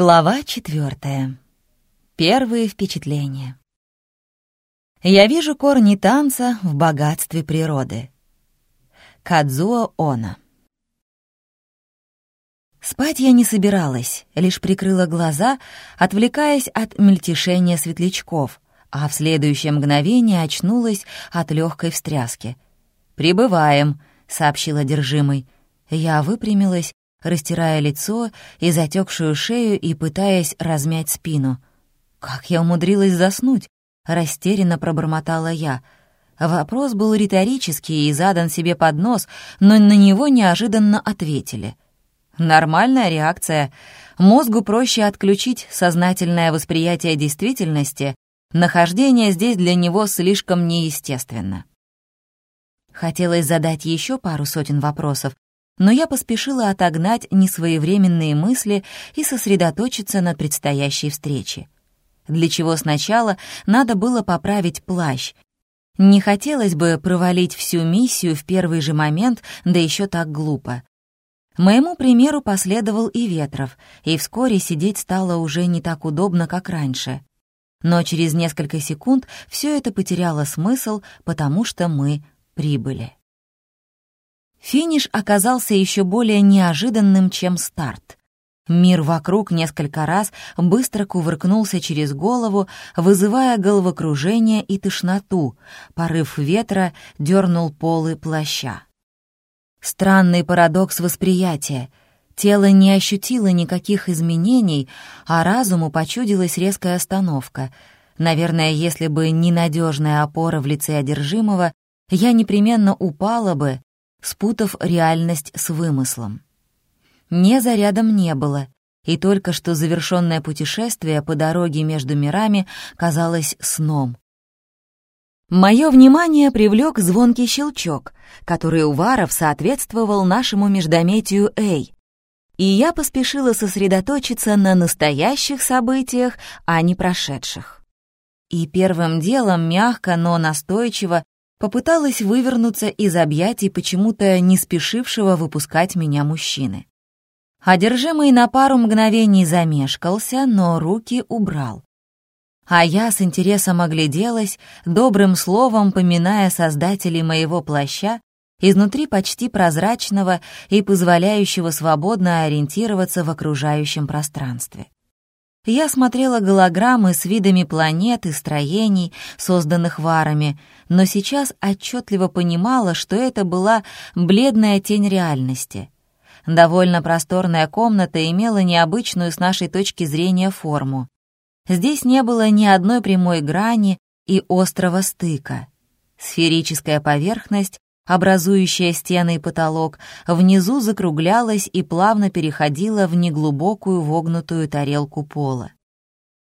Глава четвертая. Первые впечатления. Я вижу корни танца в богатстве природы. Кадзуо Она. Спать я не собиралась, лишь прикрыла глаза, отвлекаясь от мельтешения светлячков, а в следующее мгновение очнулась от легкой встряски. «Прибываем», — сообщил одержимый. Я выпрямилась растирая лицо и затекшую шею и пытаясь размять спину. «Как я умудрилась заснуть?» — растерянно пробормотала я. Вопрос был риторический и задан себе под нос, но на него неожиданно ответили. Нормальная реакция. Мозгу проще отключить сознательное восприятие действительности. Нахождение здесь для него слишком неестественно. Хотелось задать еще пару сотен вопросов, но я поспешила отогнать несвоевременные мысли и сосредоточиться на предстоящей встрече. Для чего сначала надо было поправить плащ. Не хотелось бы провалить всю миссию в первый же момент, да еще так глупо. Моему примеру последовал и Ветров, и вскоре сидеть стало уже не так удобно, как раньше. Но через несколько секунд все это потеряло смысл, потому что мы прибыли. Финиш оказался еще более неожиданным, чем старт. Мир вокруг несколько раз быстро кувыркнулся через голову, вызывая головокружение и тошноту. Порыв ветра дернул полы плаща. Странный парадокс восприятия. Тело не ощутило никаких изменений, а разуму почудилась резкая остановка. Наверное, если бы не надежная опора в лице одержимого, я непременно упала бы спутав реальность с вымыслом. Не зарядом не было, и только что завершенное путешествие по дороге между мирами казалось сном. Мое внимание привлек звонкий щелчок, который у Варов соответствовал нашему междометию «Эй», и я поспешила сосредоточиться на настоящих событиях, а не прошедших. И первым делом мягко, но настойчиво попыталась вывернуться из объятий почему-то не спешившего выпускать меня мужчины. Одержимый на пару мгновений замешкался, но руки убрал. А я с интересом огляделась, добрым словом поминая создателей моего плаща, изнутри почти прозрачного и позволяющего свободно ориентироваться в окружающем пространстве. Я смотрела голограммы с видами планет и строений, созданных варами, но сейчас отчетливо понимала, что это была бледная тень реальности. Довольно просторная комната имела необычную с нашей точки зрения форму. Здесь не было ни одной прямой грани и острого стыка. Сферическая поверхность образующая стены и потолок, внизу закруглялась и плавно переходила в неглубокую вогнутую тарелку пола.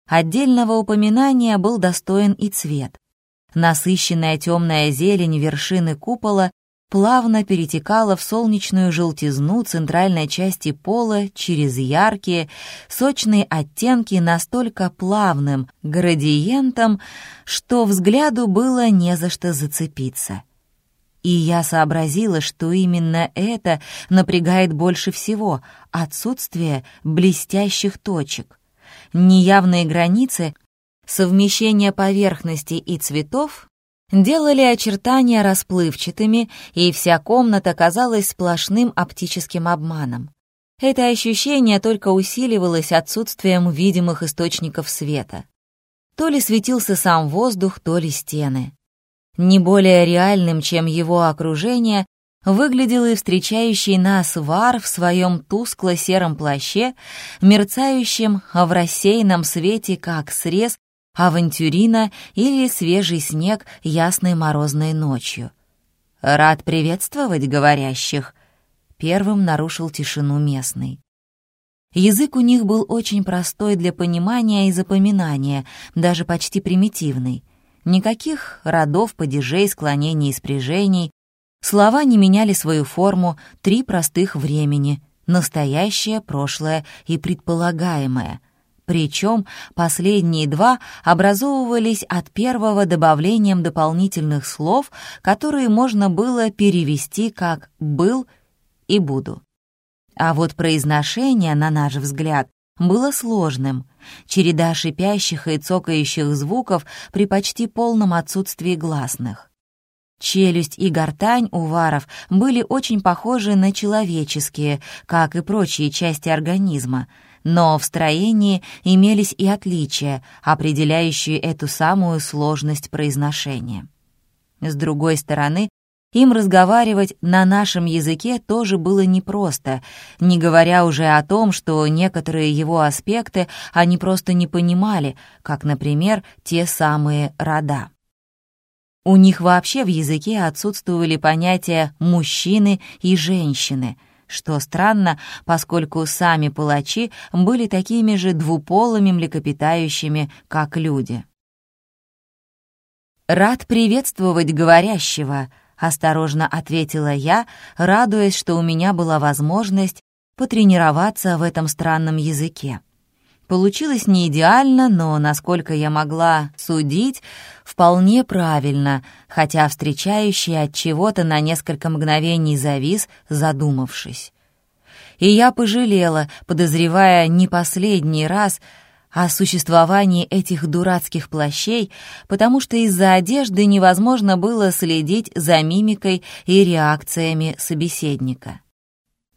Отдельного упоминания был достоин и цвет. Насыщенная темная зелень вершины купола плавно перетекала в солнечную желтизну центральной части пола через яркие, сочные оттенки настолько плавным градиентом, что взгляду было не за что зацепиться. И я сообразила, что именно это напрягает больше всего — отсутствие блестящих точек. Неявные границы, совмещение поверхности и цветов делали очертания расплывчатыми, и вся комната казалась сплошным оптическим обманом. Это ощущение только усиливалось отсутствием видимых источников света. То ли светился сам воздух, то ли стены. Не более реальным, чем его окружение, выглядел и встречающий нас вар в своем тускло-сером плаще, мерцающем в рассеянном свете, как срез авантюрина или свежий снег ясной морозной ночью. «Рад приветствовать говорящих», — первым нарушил тишину местный. Язык у них был очень простой для понимания и запоминания, даже почти примитивный — Никаких родов, падежей, склонений и спряжений. Слова не меняли свою форму, три простых времени — настоящее, прошлое и предполагаемое. Причем последние два образовывались от первого добавлением дополнительных слов, которые можно было перевести как «был» и «буду». А вот произношение, на наш взгляд, было сложным. Череда шипящих и цокающих звуков при почти полном отсутствии гласных. Челюсть и гортань у варов были очень похожи на человеческие, как и прочие части организма, но в строении имелись и отличия, определяющие эту самую сложность произношения. С другой стороны, им разговаривать на нашем языке тоже было непросто, не говоря уже о том, что некоторые его аспекты они просто не понимали, как, например, те самые рода. У них вообще в языке отсутствовали понятия «мужчины» и «женщины», что странно, поскольку сами палачи были такими же двуполыми млекопитающими, как люди. «Рад приветствовать говорящего», — осторожно ответила я, радуясь, что у меня была возможность потренироваться в этом странном языке. Получилось не идеально, но, насколько я могла судить, вполне правильно, хотя встречающий от чего-то на несколько мгновений завис, задумавшись. И я пожалела, подозревая не последний раз о существовании этих дурацких плащей, потому что из-за одежды невозможно было следить за мимикой и реакциями собеседника.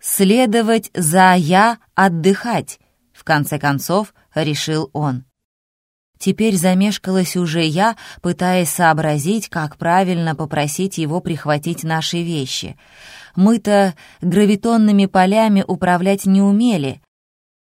Следовать за «я» отдыхать, в конце концов, решил он. Теперь замешкалась уже я, пытаясь сообразить, как правильно попросить его прихватить наши вещи. Мы-то гравитонными полями управлять не умели,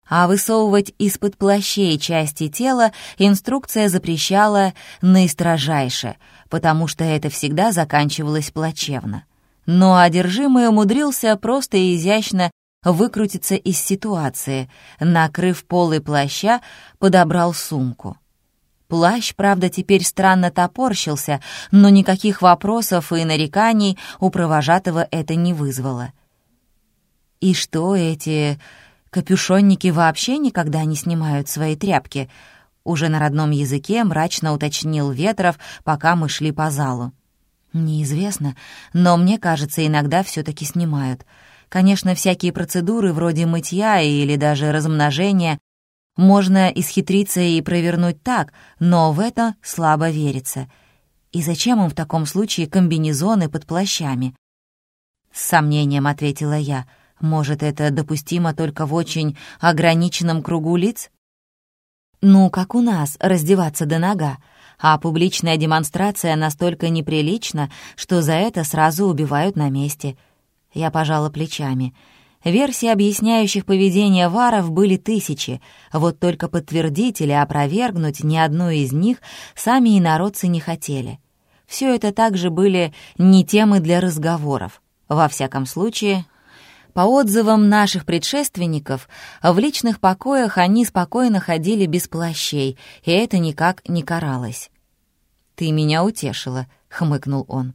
а высовывать из-под плащей части тела инструкция запрещала наистрожайше, потому что это всегда заканчивалось плачевно. Но одержимый умудрился просто и изящно выкрутиться из ситуации, накрыв полы плаща, подобрал сумку. Плащ, правда, теперь странно топорщился, но никаких вопросов и нареканий у провожатого это не вызвало. «И что эти капюшонники вообще никогда не снимают свои тряпки?» Уже на родном языке мрачно уточнил Ветров, пока мы шли по залу. «Неизвестно, но мне кажется, иногда все таки снимают. Конечно, всякие процедуры вроде мытья или даже размножения можно исхитриться и провернуть так, но в это слабо верится. И зачем им в таком случае комбинезоны под плащами? С сомнением ответила я. Может, это допустимо только в очень ограниченном кругу лиц? Ну, как у нас, раздеваться до нога. А публичная демонстрация настолько неприлична, что за это сразу убивают на месте — я пожала плечами. Версий, объясняющих поведение варов, были тысячи, вот только подтвердить или опровергнуть ни одну из них сами инородцы не хотели. Все это также были не темы для разговоров. Во всяком случае, по отзывам наших предшественников, в личных покоях они спокойно ходили без плащей, и это никак не каралось. «Ты меня утешила», — хмыкнул он.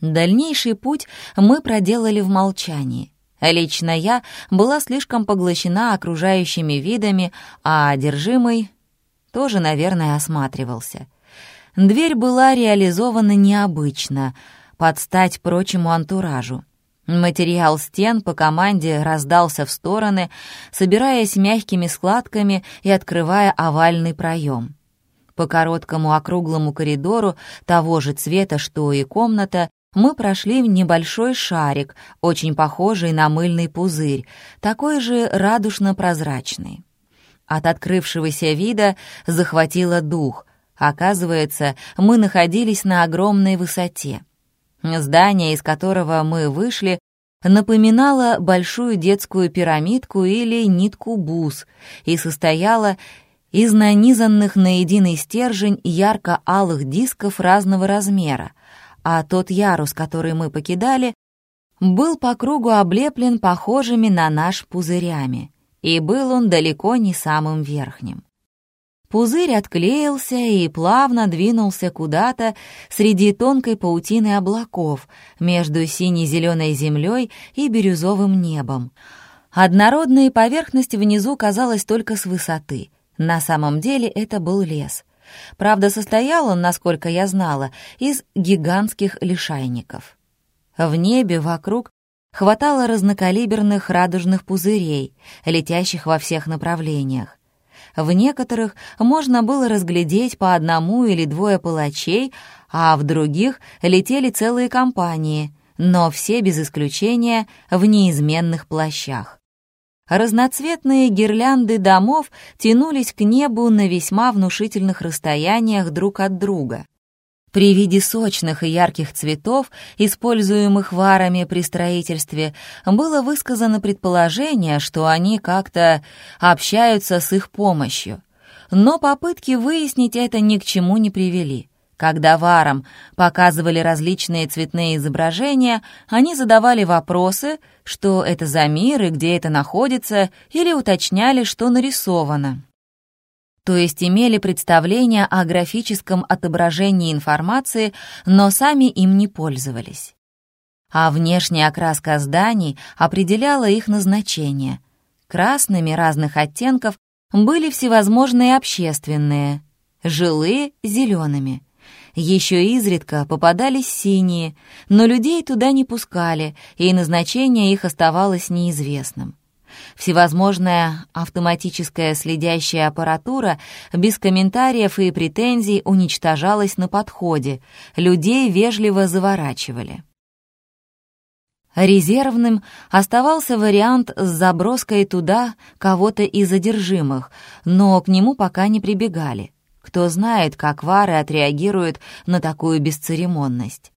Дальнейший путь мы проделали в молчании. Лично я была слишком поглощена окружающими видами, а одержимый тоже, наверное, осматривался. Дверь была реализована необычно, под стать прочему антуражу. Материал стен по команде раздался в стороны, собираясь мягкими складками и открывая овальный проем. По короткому округлому коридору того же цвета, что и комната, мы прошли в небольшой шарик, очень похожий на мыльный пузырь, такой же радужно-прозрачный. От открывшегося вида захватило дух. Оказывается, мы находились на огромной высоте. Здание, из которого мы вышли, напоминало большую детскую пирамидку или нитку бус и состояло из нанизанных на единый стержень ярко-алых дисков разного размера, а тот ярус, который мы покидали, был по кругу облеплен похожими на наш пузырями, и был он далеко не самым верхним. Пузырь отклеился и плавно двинулся куда-то среди тонкой паутины облаков между сине-зеленой землей и бирюзовым небом. Однородная поверхность внизу казалась только с высоты. На самом деле это был лес. Правда, состоял он, насколько я знала, из гигантских лишайников. В небе вокруг хватало разнокалиберных радужных пузырей, летящих во всех направлениях. В некоторых можно было разглядеть по одному или двое палачей, а в других летели целые компании, но все без исключения в неизменных плащах. Разноцветные гирлянды домов тянулись к небу на весьма внушительных расстояниях друг от друга. При виде сочных и ярких цветов, используемых варами при строительстве, было высказано предположение, что они как-то общаются с их помощью. Но попытки выяснить это ни к чему не привели. Когда варам показывали различные цветные изображения, они задавали вопросы, что это за мир и где это находится, или уточняли, что нарисовано то есть имели представление о графическом отображении информации, но сами им не пользовались. А внешняя окраска зданий определяла их назначение. Красными разных оттенков были всевозможные общественные, жилые — зелеными. Еще изредка попадались синие, но людей туда не пускали, и назначение их оставалось неизвестным. Всевозможная автоматическая следящая аппаратура без комментариев и претензий уничтожалась на подходе, людей вежливо заворачивали. Резервным оставался вариант с заброской туда кого-то из задержимых, но к нему пока не прибегали. Кто знает, как вары отреагируют на такую бесцеремонность.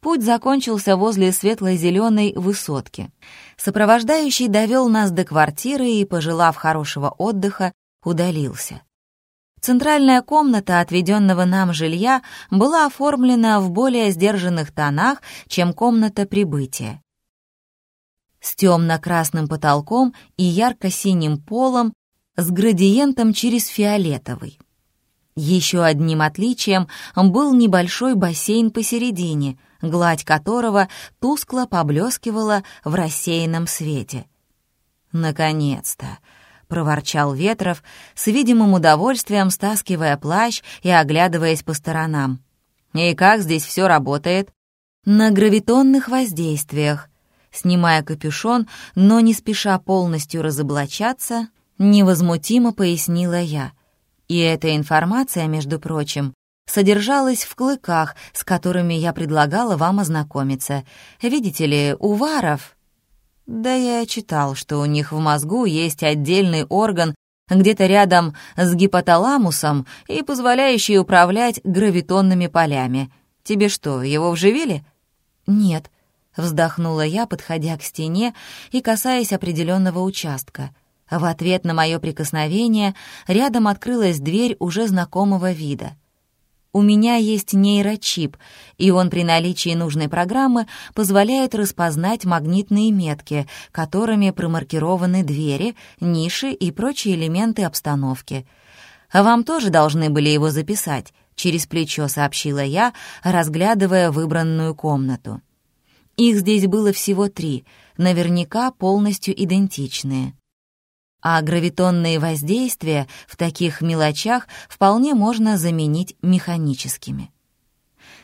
Путь закончился возле светло-зеленой высотки. Сопровождающий довел нас до квартиры и, пожелав хорошего отдыха, удалился. Центральная комната отведенного нам жилья была оформлена в более сдержанных тонах, чем комната прибытия. С темно-красным потолком и ярко-синим полом с градиентом через фиолетовый. Еще одним отличием был небольшой бассейн посередине — гладь которого тускло поблескивала в рассеянном свете. «Наконец-то!» — проворчал Ветров, с видимым удовольствием стаскивая плащ и оглядываясь по сторонам. «И как здесь все работает?» «На гравитонных воздействиях», снимая капюшон, но не спеша полностью разоблачаться, невозмутимо пояснила я. И эта информация, между прочим, содержалась в клыках, с которыми я предлагала вам ознакомиться. Видите ли, у варов... Да я читал, что у них в мозгу есть отдельный орган где-то рядом с гипоталамусом и позволяющий управлять гравитонными полями. Тебе что, его вживили? Нет, вздохнула я, подходя к стене и касаясь определенного участка. В ответ на мое прикосновение рядом открылась дверь уже знакомого вида. У меня есть нейрочип, и он при наличии нужной программы позволяет распознать магнитные метки, которыми промаркированы двери, ниши и прочие элементы обстановки. Вам тоже должны были его записать, через плечо сообщила я, разглядывая выбранную комнату. Их здесь было всего три, наверняка полностью идентичные а гравитонные воздействия в таких мелочах вполне можно заменить механическими.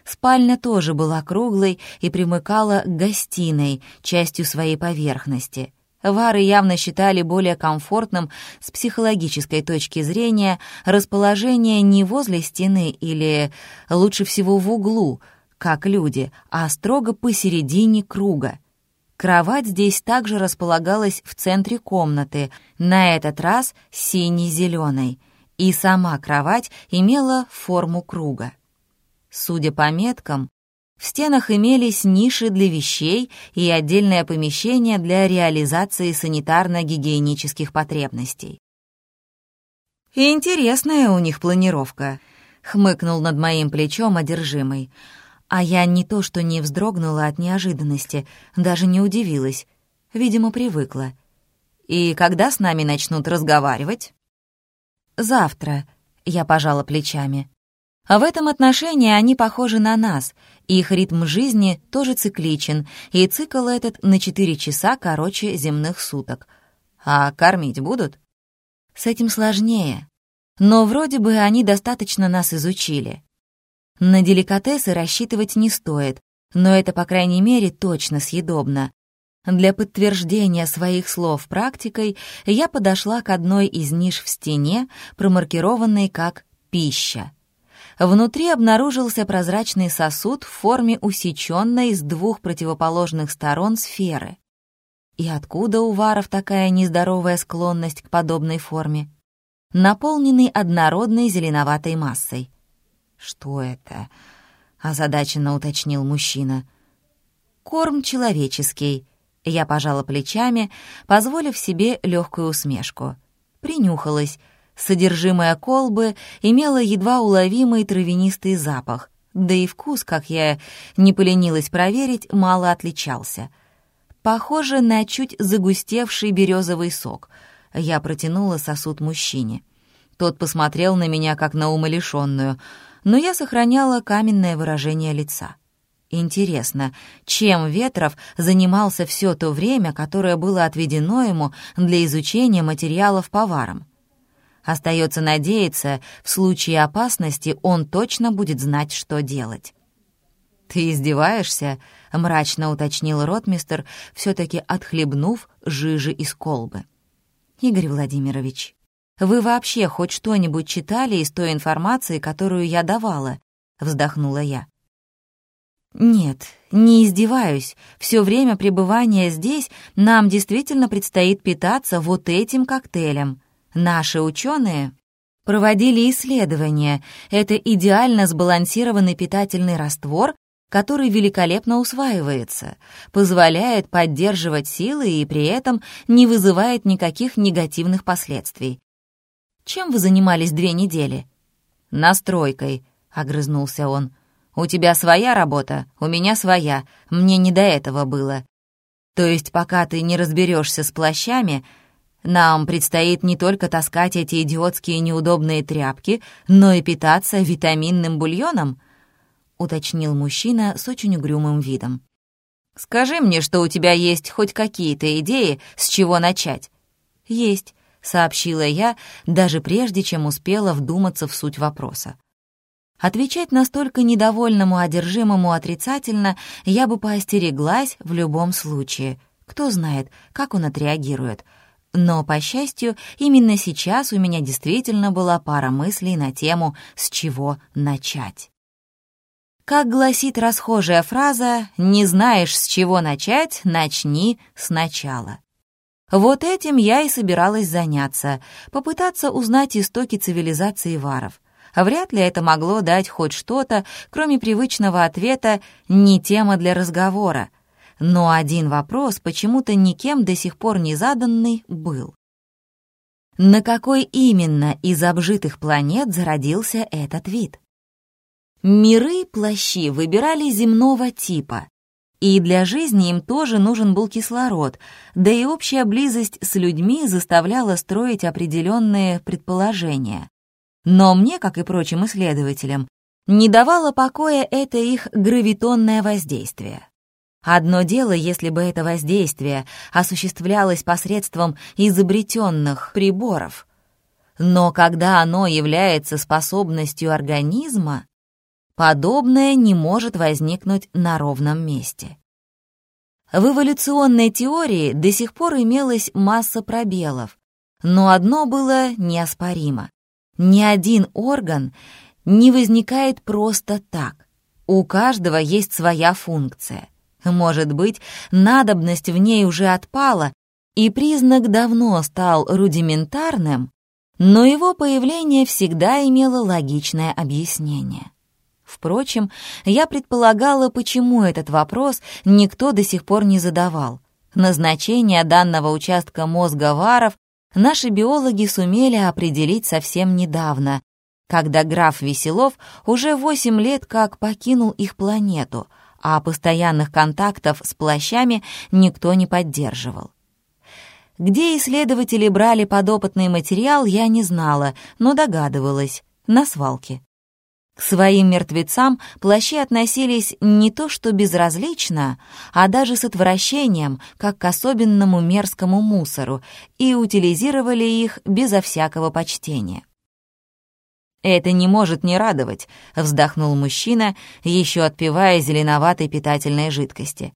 Спальня тоже была круглой и примыкала к гостиной, частью своей поверхности. Вары явно считали более комфортным с психологической точки зрения расположение не возле стены или, лучше всего, в углу, как люди, а строго посередине круга — Кровать здесь также располагалась в центре комнаты, на этот раз сине-зеленой, и сама кровать имела форму круга. Судя по меткам, в стенах имелись ниши для вещей и отдельное помещение для реализации санитарно-гигиенических потребностей. «Интересная у них планировка», — хмыкнул над моим плечом одержимый. А я не то что не вздрогнула от неожиданности, даже не удивилась. Видимо, привыкла. «И когда с нами начнут разговаривать?» «Завтра», — я пожала плечами. В этом отношении они похожи на нас. Их ритм жизни тоже цикличен, и цикл этот на четыре часа короче земных суток. А кормить будут? С этим сложнее. Но вроде бы они достаточно нас изучили. На деликатесы рассчитывать не стоит, но это, по крайней мере, точно съедобно. Для подтверждения своих слов практикой я подошла к одной из ниш в стене, промаркированной как «пища». Внутри обнаружился прозрачный сосуд в форме усеченной с двух противоположных сторон сферы. И откуда у варов такая нездоровая склонность к подобной форме? Наполненный однородной зеленоватой массой. «Что это?» — озадаченно уточнил мужчина. «Корм человеческий», я пожала плечами, позволив себе легкую усмешку. Принюхалась. Содержимое колбы имело едва уловимый травянистый запах, да и вкус, как я не поленилась проверить, мало отличался. Похоже на чуть загустевший березовый сок. Я протянула сосуд мужчине. Тот посмотрел на меня, как на умалишенную, но я сохраняла каменное выражение лица. Интересно, чем Ветров занимался все то время, которое было отведено ему для изучения материалов поваром? Остается надеяться, в случае опасности он точно будет знать, что делать. «Ты издеваешься?» — мрачно уточнил ротмистер, все-таки отхлебнув жижи из колбы. «Игорь Владимирович, вы вообще хоть что-нибудь читали из той информации, которую я давала?» — вздохнула я. Нет, не издеваюсь. Все время пребывания здесь нам действительно предстоит питаться вот этим коктейлем. Наши ученые проводили исследования. Это идеально сбалансированный питательный раствор, который великолепно усваивается, позволяет поддерживать силы и при этом не вызывает никаких негативных последствий. Чем вы занимались две недели? Настройкой, огрызнулся он. У тебя своя работа, у меня своя, мне не до этого было. То есть пока ты не разберешься с плащами, нам предстоит не только таскать эти идиотские неудобные тряпки, но и питаться витаминным бульоном?» — уточнил мужчина с очень угрюмым видом. «Скажи мне, что у тебя есть хоть какие-то идеи, с чего начать?» «Есть», — сообщила я, даже прежде чем успела вдуматься в суть вопроса. Отвечать настолько недовольному одержимому отрицательно я бы поостереглась в любом случае. Кто знает, как он отреагирует. Но, по счастью, именно сейчас у меня действительно была пара мыслей на тему «с чего начать». Как гласит расхожая фраза «не знаешь, с чего начать, начни сначала». Вот этим я и собиралась заняться, попытаться узнать истоки цивилизации варов — Вряд ли это могло дать хоть что-то, кроме привычного ответа «не тема для разговора». Но один вопрос, почему-то никем до сих пор не заданный, был. На какой именно из обжитых планет зародился этот вид? Миры-плащи выбирали земного типа, и для жизни им тоже нужен был кислород, да и общая близость с людьми заставляла строить определенные предположения. Но мне, как и прочим исследователям, не давало покоя это их гравитонное воздействие. Одно дело, если бы это воздействие осуществлялось посредством изобретенных приборов. Но когда оно является способностью организма, подобное не может возникнуть на ровном месте. В эволюционной теории до сих пор имелась масса пробелов, но одно было неоспоримо. Ни один орган не возникает просто так. У каждого есть своя функция. Может быть, надобность в ней уже отпала, и признак давно стал рудиментарным, но его появление всегда имело логичное объяснение. Впрочем, я предполагала, почему этот вопрос никто до сих пор не задавал. Назначение данного участка мозга варов наши биологи сумели определить совсем недавно, когда граф Веселов уже 8 лет как покинул их планету, а постоянных контактов с плащами никто не поддерживал. Где исследователи брали подопытный материал, я не знала, но догадывалась — на свалке. К своим мертвецам плащи относились не то что безразлично, а даже с отвращением, как к особенному мерзкому мусору, и утилизировали их безо всякого почтения. «Это не может не радовать», — вздохнул мужчина, еще отпивая зеленоватой питательной жидкости.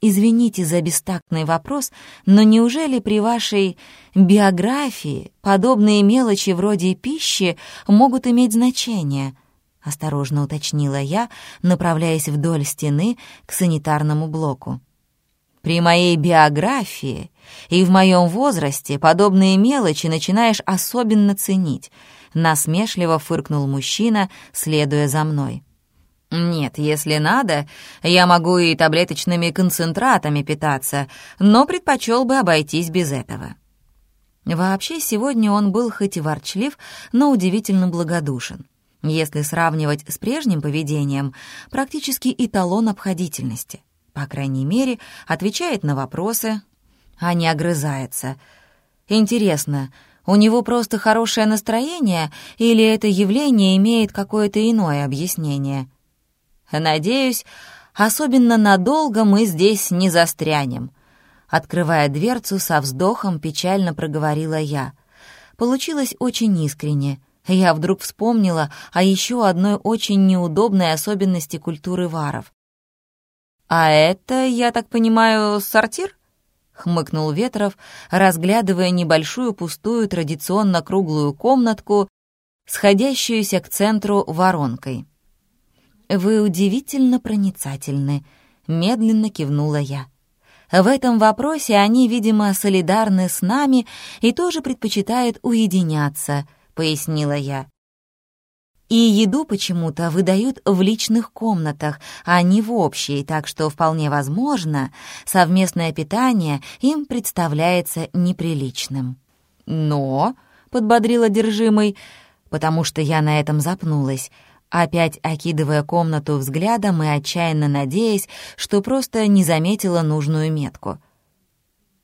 Извините за бестактный вопрос, но неужели при вашей биографии подобные мелочи вроде пищи могут иметь значение? Осторожно уточнила я, направляясь вдоль стены к санитарному блоку. При моей биографии и в моем возрасте подобные мелочи начинаешь особенно ценить, насмешливо фыркнул мужчина, следуя за мной. «Нет, если надо, я могу и таблеточными концентратами питаться, но предпочел бы обойтись без этого». Вообще, сегодня он был хоть и ворчлив, но удивительно благодушен. Если сравнивать с прежним поведением, практически эталон обходительности. По крайней мере, отвечает на вопросы, а не огрызается. Интересно, у него просто хорошее настроение или это явление имеет какое-то иное объяснение? Надеюсь, особенно надолго мы здесь не застрянем. Открывая дверцу, со вздохом печально проговорила я. Получилось очень искренне. Я вдруг вспомнила о еще одной очень неудобной особенности культуры варов. «А это, я так понимаю, сортир?» — хмыкнул Ветров, разглядывая небольшую пустую традиционно круглую комнатку, сходящуюся к ценру воронкой. «Вы удивительно проницательны», — медленно кивнула я. В этом вопросе они, видимо, солидарны с нами и тоже предпочитают уединяться, пояснила я. И еду почему-то выдают в личных комнатах, а не в общей, так что вполне возможно, совместное питание им представляется неприличным. Но, — подбодрила держимый, потому что я на этом запнулась, — опять окидывая комнату взглядом и отчаянно надеясь, что просто не заметила нужную метку.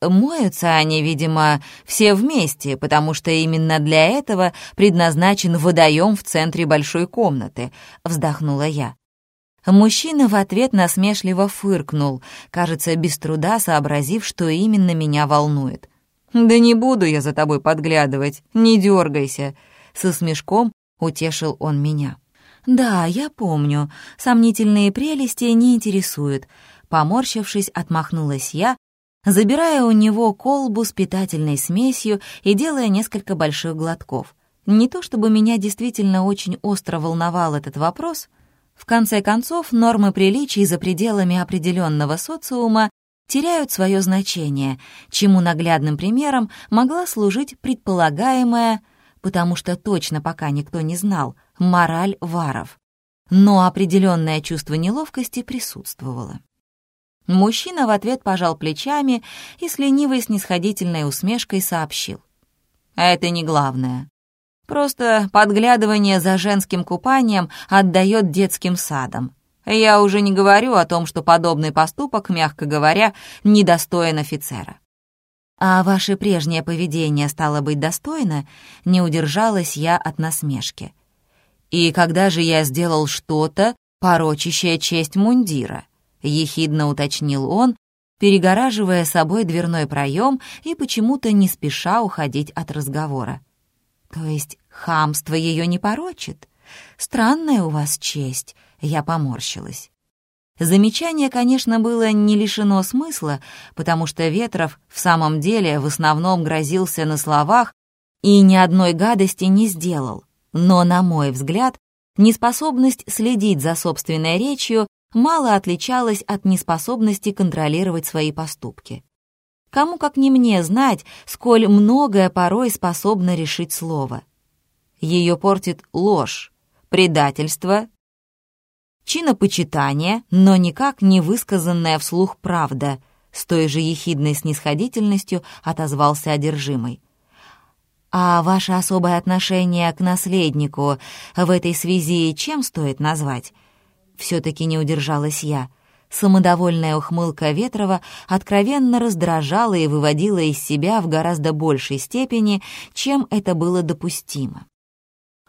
Моются они, видимо, все вместе, потому что именно для этого предназначен водоем в центре большой комнаты, вздохнула я. Мужчина в ответ насмешливо фыркнул, кажется, без труда сообразив, что именно меня волнует. «Да не буду я за тобой подглядывать, не дергайся», — со смешком утешил он меня. «Да, я помню. Сомнительные прелести не интересуют». Поморщившись, отмахнулась я, забирая у него колбу с питательной смесью и делая несколько больших глотков. Не то чтобы меня действительно очень остро волновал этот вопрос. В конце концов, нормы приличий за пределами определенного социума теряют свое значение, чему наглядным примером могла служить предполагаемая, потому что точно пока никто не знал — мораль варов. Но определенное чувство неловкости присутствовало. Мужчина в ответ пожал плечами и с ленивой снисходительной усмешкой сообщил. «Это не главное. Просто подглядывание за женским купанием отдает детским садом. Я уже не говорю о том, что подобный поступок, мягко говоря, недостоин офицера. А ваше прежнее поведение стало быть достойно, не удержалась я от насмешки. И когда же я сделал что-то, порочащее честь мундира? Ехидно уточнил он, перегораживая собой дверной проем и почему-то не спеша уходить от разговора. То есть хамство ее не порочит? Странная у вас честь, я поморщилась. Замечание, конечно, было не лишено смысла, потому что Ветров в самом деле в основном грозился на словах и ни одной гадости не сделал. Но, на мой взгляд, неспособность следить за собственной речью мало отличалась от неспособности контролировать свои поступки. Кому как не мне знать, сколь многое порой способно решить слово. Ее портит ложь, предательство, чинопочитание, но никак не высказанная вслух правда, с той же ехидной снисходительностью отозвался одержимый. А ваше особое отношение к наследнику в этой связи чем стоит назвать? Все-таки не удержалась я. Самодовольная ухмылка Ветрова откровенно раздражала и выводила из себя в гораздо большей степени, чем это было допустимо.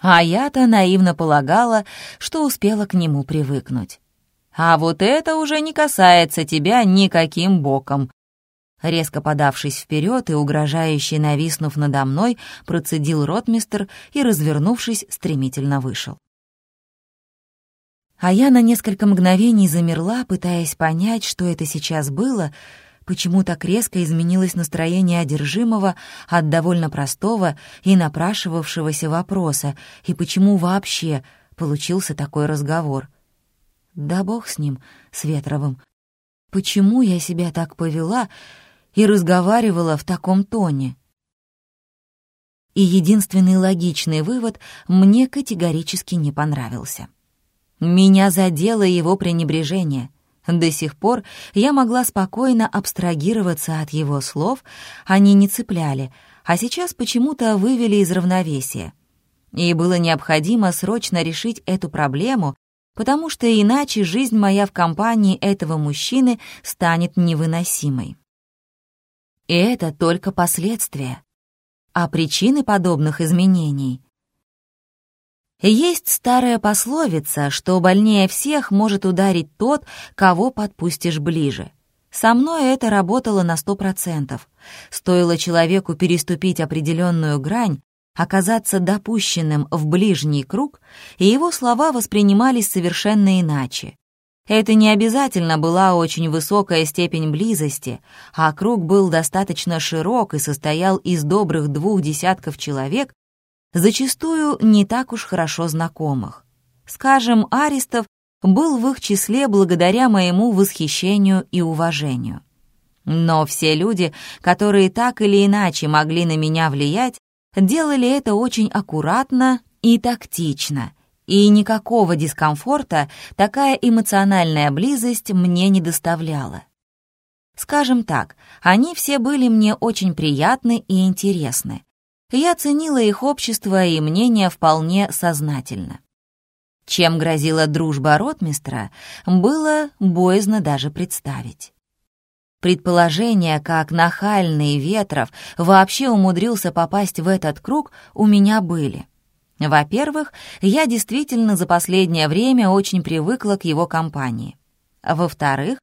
А я-то наивно полагала, что успела к нему привыкнуть. «А вот это уже не касается тебя никаким боком», Резко подавшись вперед и угрожающе нависнув надо мной, процедил ротмистер и, развернувшись, стремительно вышел. А я на несколько мгновений замерла, пытаясь понять, что это сейчас было, почему так резко изменилось настроение одержимого от довольно простого и напрашивавшегося вопроса, и почему вообще получился такой разговор. Да бог с ним, с Ветровым. Почему я себя так повела и разговаривала в таком тоне? И единственный логичный вывод мне категорически не понравился. Меня задело его пренебрежение. До сих пор я могла спокойно абстрагироваться от его слов, они не цепляли, а сейчас почему-то вывели из равновесия. И было необходимо срочно решить эту проблему, потому что иначе жизнь моя в компании этого мужчины станет невыносимой. И это только последствия. А причины подобных изменений есть старая пословица, что больнее всех может ударить тот, кого подпустишь ближе. Со мной это работало на сто процентов. Стоило человеку переступить определенную грань, оказаться допущенным в ближний круг, и его слова воспринимались совершенно иначе. Это не обязательно была очень высокая степень близости, а круг был достаточно широк и состоял из добрых двух десятков человек, зачастую не так уж хорошо знакомых. Скажем, Аристов был в их числе благодаря моему восхищению и уважению. Но все люди, которые так или иначе могли на меня влиять, делали это очень аккуратно и тактично, и никакого дискомфорта такая эмоциональная близость мне не доставляла. Скажем так, они все были мне очень приятны и интересны, я ценила их общество и мнение вполне сознательно. Чем грозила дружба ротмистра, было боязно даже представить. Предположение, как нахальный Ветров вообще умудрился попасть в этот круг, у меня были. Во-первых, я действительно за последнее время очень привыкла к его компании. Во-вторых,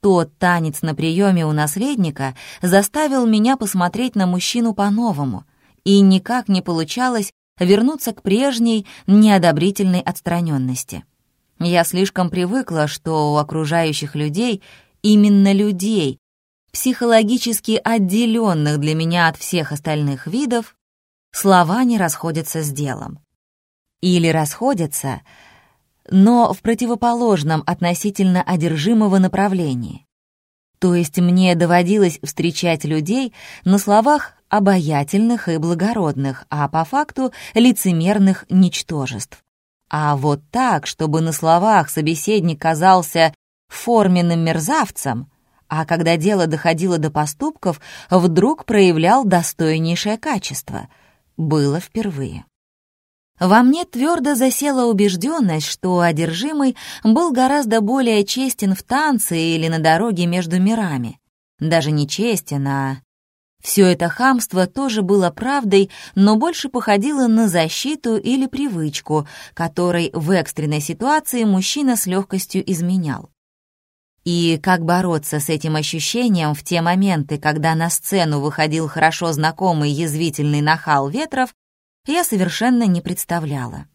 тот танец на приеме у наследника заставил меня посмотреть на мужчину по-новому, и никак не получалось вернуться к прежней неодобрительной отстраненности. Я слишком привыкла, что у окружающих людей, именно людей, психологически отделенных для меня от всех остальных видов, слова не расходятся с делом. Или расходятся, но в противоположном относительно одержимого направлении. То есть мне доводилось встречать людей на словах обаятельных и благородных, а по факту лицемерных ничтожеств. А вот так, чтобы на словах собеседник казался форменным мерзавцем, а когда дело доходило до поступков, вдруг проявлял достойнейшее качество, было впервые. Во мне твердо засела убежденность, что одержимый был гораздо более честен в танце или на дороге между мирами. Даже не честен, а все это хамство тоже было правдой, но больше походило на защиту или привычку, которой в экстренной ситуации мужчина с легкостью изменял. И как бороться с этим ощущением в те моменты, когда на сцену выходил хорошо знакомый язвительный нахал Ветров, я совершенно не представляла.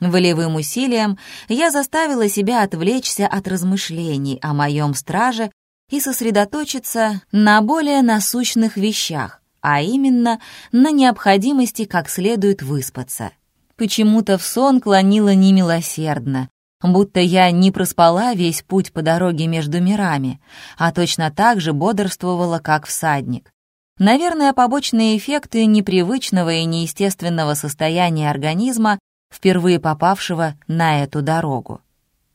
Волевым усилием я заставила себя отвлечься от размышлений о моем страже и сосредоточиться на более насущных вещах, а именно на необходимости как следует выспаться. Почему-то в сон клонило немилосердно, будто я не проспала весь путь по дороге между мирами, а точно так же бодрствовала, как всадник. Наверное, побочные эффекты непривычного и неестественного состояния организма, впервые попавшего на эту дорогу.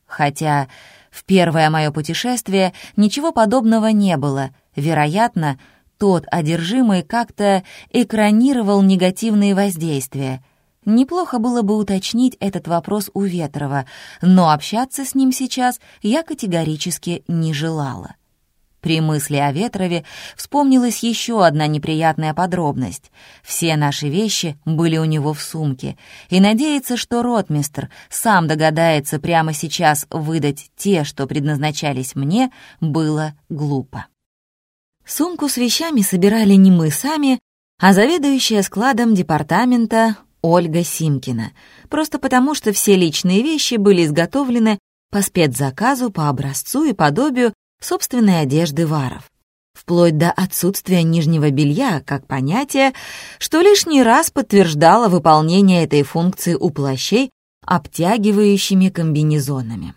Хотя в первое мое путешествие ничего подобного не было. Вероятно, тот одержимый как-то экранировал негативные воздействия. Неплохо было бы уточнить этот вопрос у Ветрова, но общаться с ним сейчас я категорически не желала. При мысли о Ветрове вспомнилась еще одна неприятная подробность. Все наши вещи были у него в сумке, и надеяться, что ротмистр сам догадается прямо сейчас выдать те, что предназначались мне, было глупо. Сумку с вещами собирали не мы сами, а заведующая складом департамента Ольга Симкина, просто потому что все личные вещи были изготовлены по спецзаказу, по образцу и подобию собственной одежды варов. Вплоть до отсутствия нижнего белья как понятия, что лишний раз подтверждало выполнение этой функции у плащей обтягивающими комбинезонами.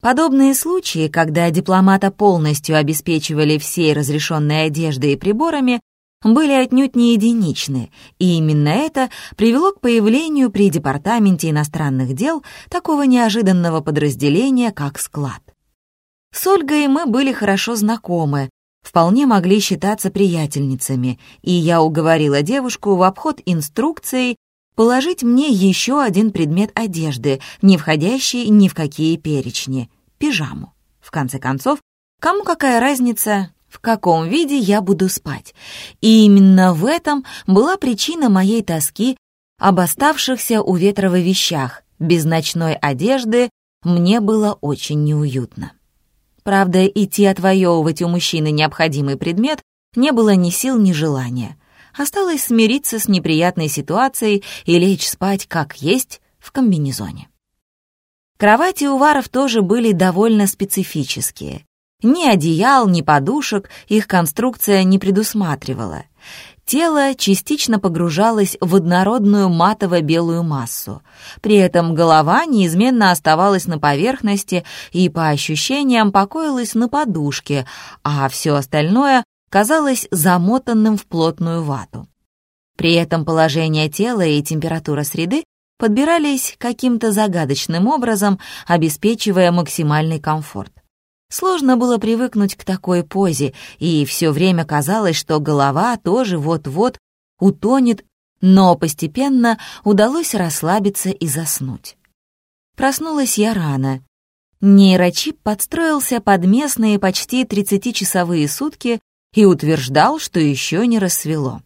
Подобные случаи, когда дипломата полностью обеспечивали всей разрешенной одеждой и приборами, были отнюдь не единичны, и именно это привело к появлению при Департаменте иностранных дел такого неожиданного подразделения, как склад. С Ольгой мы были хорошо знакомы, вполне могли считаться приятельницами, и я уговорила девушку в обход инструкцией положить мне еще один предмет одежды, не входящий ни в какие перечни — пижаму. В конце концов, кому какая разница, в каком виде я буду спать. И именно в этом была причина моей тоски об оставшихся у Ветрова вещах. Без ночной одежды мне было очень неуютно. Правда, идти отвоевывать у мужчины необходимый предмет не было ни сил, ни желания. Осталось смириться с неприятной ситуацией и лечь спать как есть в комбинезоне. Кровати у Варов тоже были довольно специфические. Ни одеял, ни подушек их конструкция не предусматривала. Тело частично погружалось в однородную матово-белую массу. При этом голова неизменно оставалась на поверхности и, по ощущениям, покоилась на подушке, а все остальное казалось замотанным в плотную вату. При этом положение тела и температура среды подбирались каким-то загадочным образом, обеспечивая максимальный комфорт. Сложно было привыкнуть к такой позе, и все время казалось, что голова тоже вот-вот утонет, но постепенно удалось расслабиться и заснуть. Проснулась я рано. Нейрочип подстроился под местные почти 30-часовые сутки и утверждал, что еще не рассвело.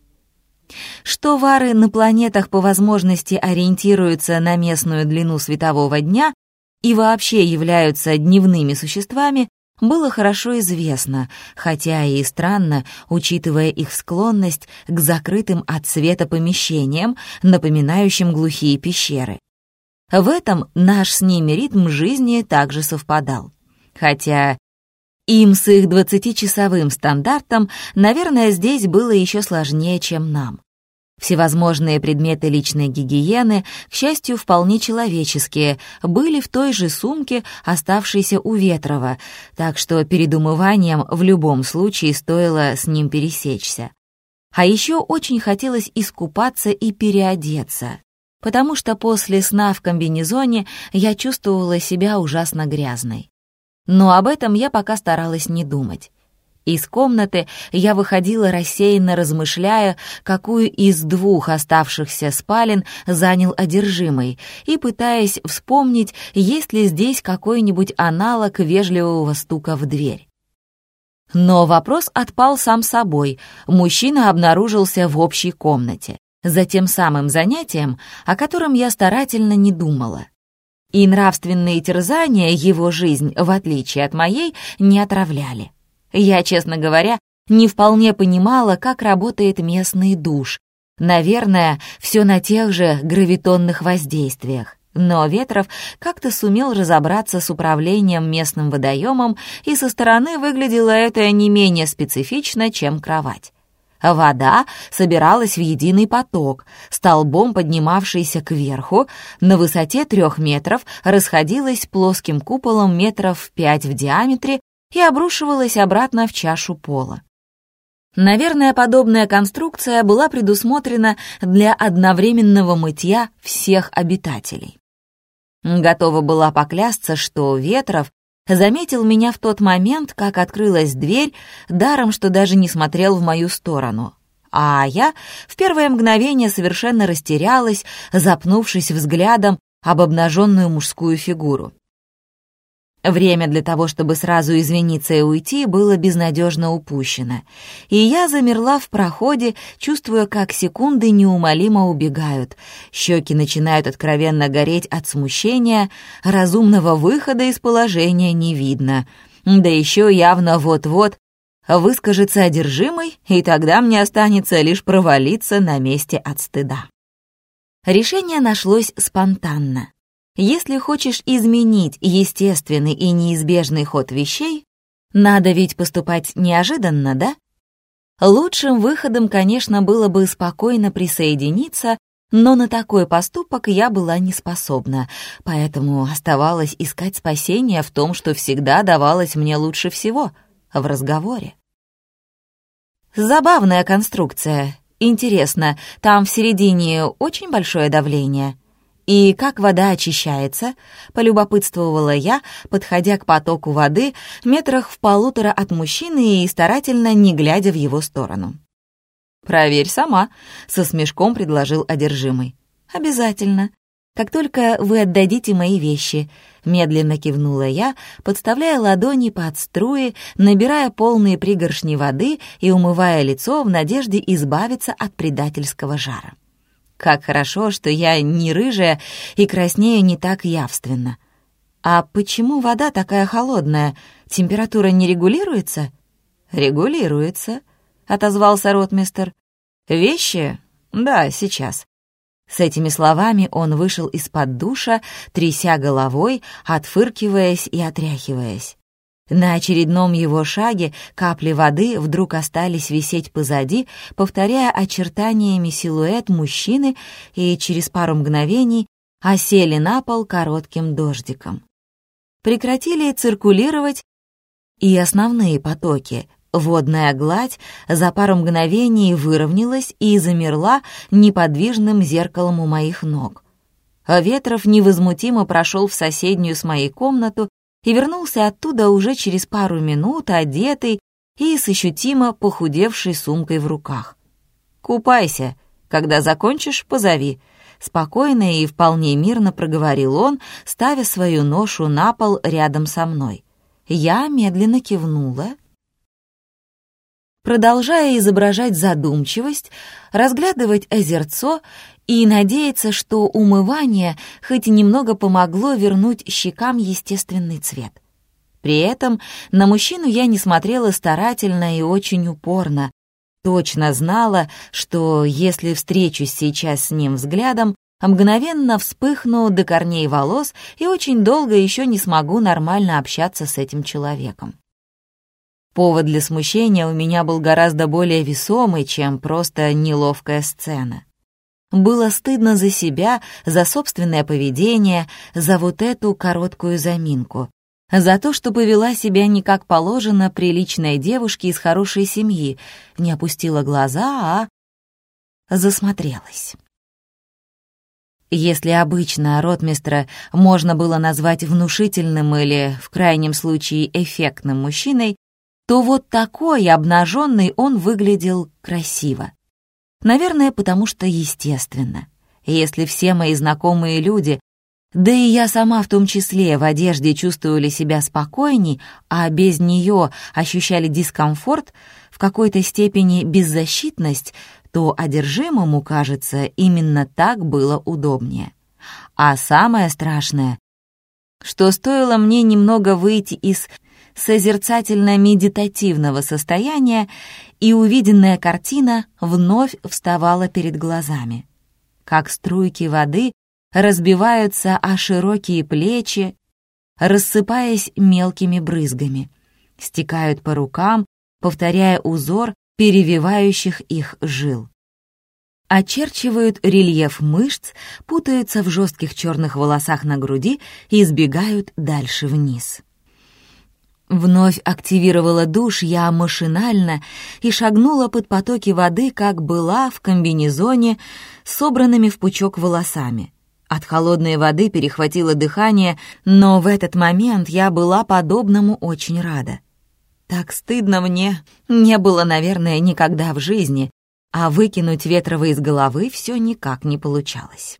Что вары на планетах по возможности ориентируются на местную длину светового дня, и вообще являются дневными существами, было хорошо известно, хотя и странно, учитывая их склонность к закрытым от света помещениям, напоминающим глухие пещеры. В этом наш с ними ритм жизни также совпадал. Хотя им с их 20-часовым стандартом, наверное, здесь было еще сложнее, чем нам. Всевозможные предметы личной гигиены, к счастью, вполне человеческие, были в той же сумке, оставшейся у Ветрова, так что перед умыванием в любом случае стоило с ним пересечься. А еще очень хотелось искупаться и переодеться, потому что после сна в комбинезоне я чувствовала себя ужасно грязной. Но об этом я пока старалась не думать. Из комнаты я выходила рассеянно размышляя, какую из двух оставшихся спален занял одержимый, и пытаясь вспомнить, есть ли здесь какой-нибудь аналог вежливого стука в дверь. Но вопрос отпал сам собой. Мужчина обнаружился в общей комнате, за тем самым занятием, о котором я старательно не думала. И нравственные терзания его жизнь, в отличие от моей, не отравляли. Я, честно говоря, не вполне понимала, как работает местный душ. Наверное, все на тех же гравитонных воздействиях. Но Ветров как-то сумел разобраться с управлением местным водоемом, и со стороны выглядело это не менее специфично, чем кровать. Вода собиралась в единый поток, столбом поднимавшийся кверху, на высоте трех метров расходилась плоским куполом метров пять в диаметре и обрушивалась обратно в чашу пола. Наверное, подобная конструкция была предусмотрена для одновременного мытья всех обитателей. Готова была поклясться, что Ветров заметил меня в тот момент, как открылась дверь, даром, что даже не смотрел в мою сторону. А я в первое мгновение совершенно растерялась, запнувшись взглядом об обнаженную мужскую фигуру. Время для того, чтобы сразу извиниться и уйти, было безнадежно упущено, и я замерла в проходе, чувствуя, как секунды неумолимо убегают. Щеки начинают откровенно гореть от смущения, разумного выхода из положения не видно. Да еще явно вот-вот выскажется одержимый, и тогда мне останется лишь провалиться на месте от стыда. Решение нашлось спонтанно. Если хочешь изменить естественный и неизбежный ход вещей, надо ведь поступать неожиданно, да? Лучшим выходом, конечно, было бы спокойно присоединиться, но на такой поступок я была не способна, поэтому оставалось искать спасение в том, что всегда давалось мне лучше всего — в разговоре. Забавная конструкция. Интересно, там в середине очень большое давление? «И как вода очищается?» — полюбопытствовала я, подходя к потоку воды метрах в полутора от мужчины и старательно не глядя в его сторону. «Проверь сама», — со смешком предложил одержимый. «Обязательно. Как только вы отдадите мои вещи», — медленно кивнула я, подставляя ладони под струи, набирая полные пригоршни воды и умывая лицо в надежде избавиться от предательского жара. Как хорошо, что я не рыжая и краснею не так явственно. А почему вода такая холодная? Температура не регулируется? Регулируется, отозвался ротмистер. Вещи? Да, сейчас. С этими словами он вышел из-под душа, тряся головой, отфыркиваясь и отряхиваясь. На очередном его шаге капли воды вдруг остались висеть позади, повторяя очертаниями силуэт мужчины и через пару мгновений осели на пол коротким дождиком. Прекратили циркулировать и основные потоки. Водная гладь за пару мгновений выровнялась и замерла неподвижным зеркалом у моих ног. Ветров невозмутимо прошел в соседнюю с моей комнату и вернулся оттуда уже через пару минут, одетый и с ощутимо похудевшей сумкой в руках. «Купайся. Когда закончишь, позови», — спокойно и вполне мирно проговорил он, ставя свою ношу на пол рядом со мной. Я медленно кивнула, продолжая изображать задумчивость, разглядывать озерцо и надеяться, что умывание хоть немного помогло вернуть щекам естественный цвет. При этом на мужчину я не смотрела старательно и очень упорно. Точно знала, что если встречусь сейчас с ним взглядом, мгновенно вспыхну до корней волос и очень долго еще не смогу нормально общаться с этим человеком. Повод для смущения у меня был гораздо более весомый, чем просто неловкая сцена. Было стыдно за себя, за собственное поведение, за вот эту короткую заминку. За то, что повела себя не как положено приличной девушке из хорошей семьи, не опустила глаза, а засмотрелась. Если обычно ротмистра можно было назвать внушительным или, в крайнем случае, эффектным мужчиной, то вот такой обнаженный он выглядел красиво. Наверное, потому что естественно. Если все мои знакомые люди, да и я сама в том числе, в одежде чувствовали себя спокойней, а без нее ощущали дискомфорт, в какой-то степени беззащитность, то одержимому, кажется, именно так было удобнее. А самое страшное, что стоило мне немного выйти из созерцательно-медитативного состояния, и увиденная картина вновь вставала перед глазами. Как струйки воды разбиваются о широкие плечи, рассыпаясь мелкими брызгами, стекают по рукам, повторяя узор перевивающих их жил. Очерчивают рельеф мышц, путаются в жестких черных волосах на груди и сбегают дальше вниз. Вновь активировала душ я машинально и шагнула под потоки воды, как была в комбинезоне, собранными в пучок волосами. От холодной воды перехватило дыхание, но в этот момент я была подобному очень рада. Так стыдно мне не было, наверное, никогда в жизни, а выкинуть Ветрова из головы все никак не получалось.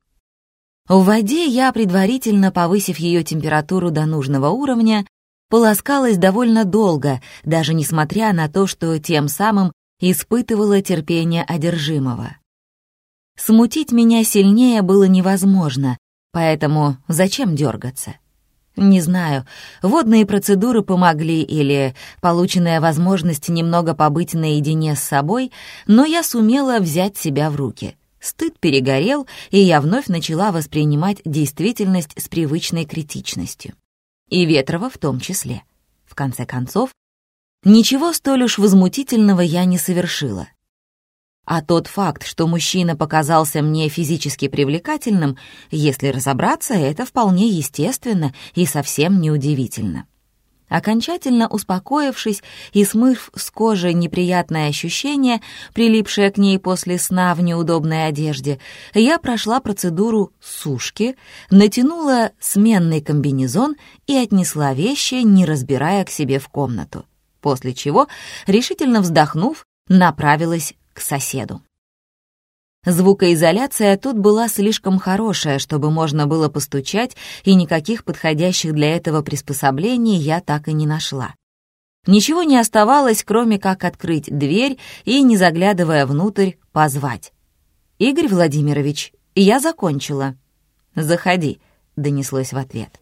В воде я, предварительно повысив ее температуру до нужного уровня, полоскалась довольно долго, даже несмотря на то, что тем самым испытывала терпение одержимого. Смутить меня сильнее было невозможно, поэтому зачем дергаться? Не знаю, водные процедуры помогли или полученная возможность немного побыть наедине с собой, но я сумела взять себя в руки. Стыд перегорел, и я вновь начала воспринимать действительность с привычной критичностью. И Ветрова в том числе. В конце концов, ничего столь уж возмутительного я не совершила. А тот факт, что мужчина показался мне физически привлекательным, если разобраться, это вполне естественно и совсем неудивительно. Окончательно успокоившись и смыв с кожи неприятное ощущение, прилипшее к ней после сна в неудобной одежде, я прошла процедуру сушки, натянула сменный комбинезон и отнесла вещи, не разбирая к себе в комнату. После чего, решительно вздохнув, направилась к соседу. Звукоизоляция тут была слишком хорошая, чтобы можно было постучать, и никаких подходящих для этого приспособлений я так и не нашла. Ничего не оставалось, кроме как открыть дверь и, не заглядывая внутрь, позвать. «Игорь Владимирович, я закончила». «Заходи», — донеслось в ответ.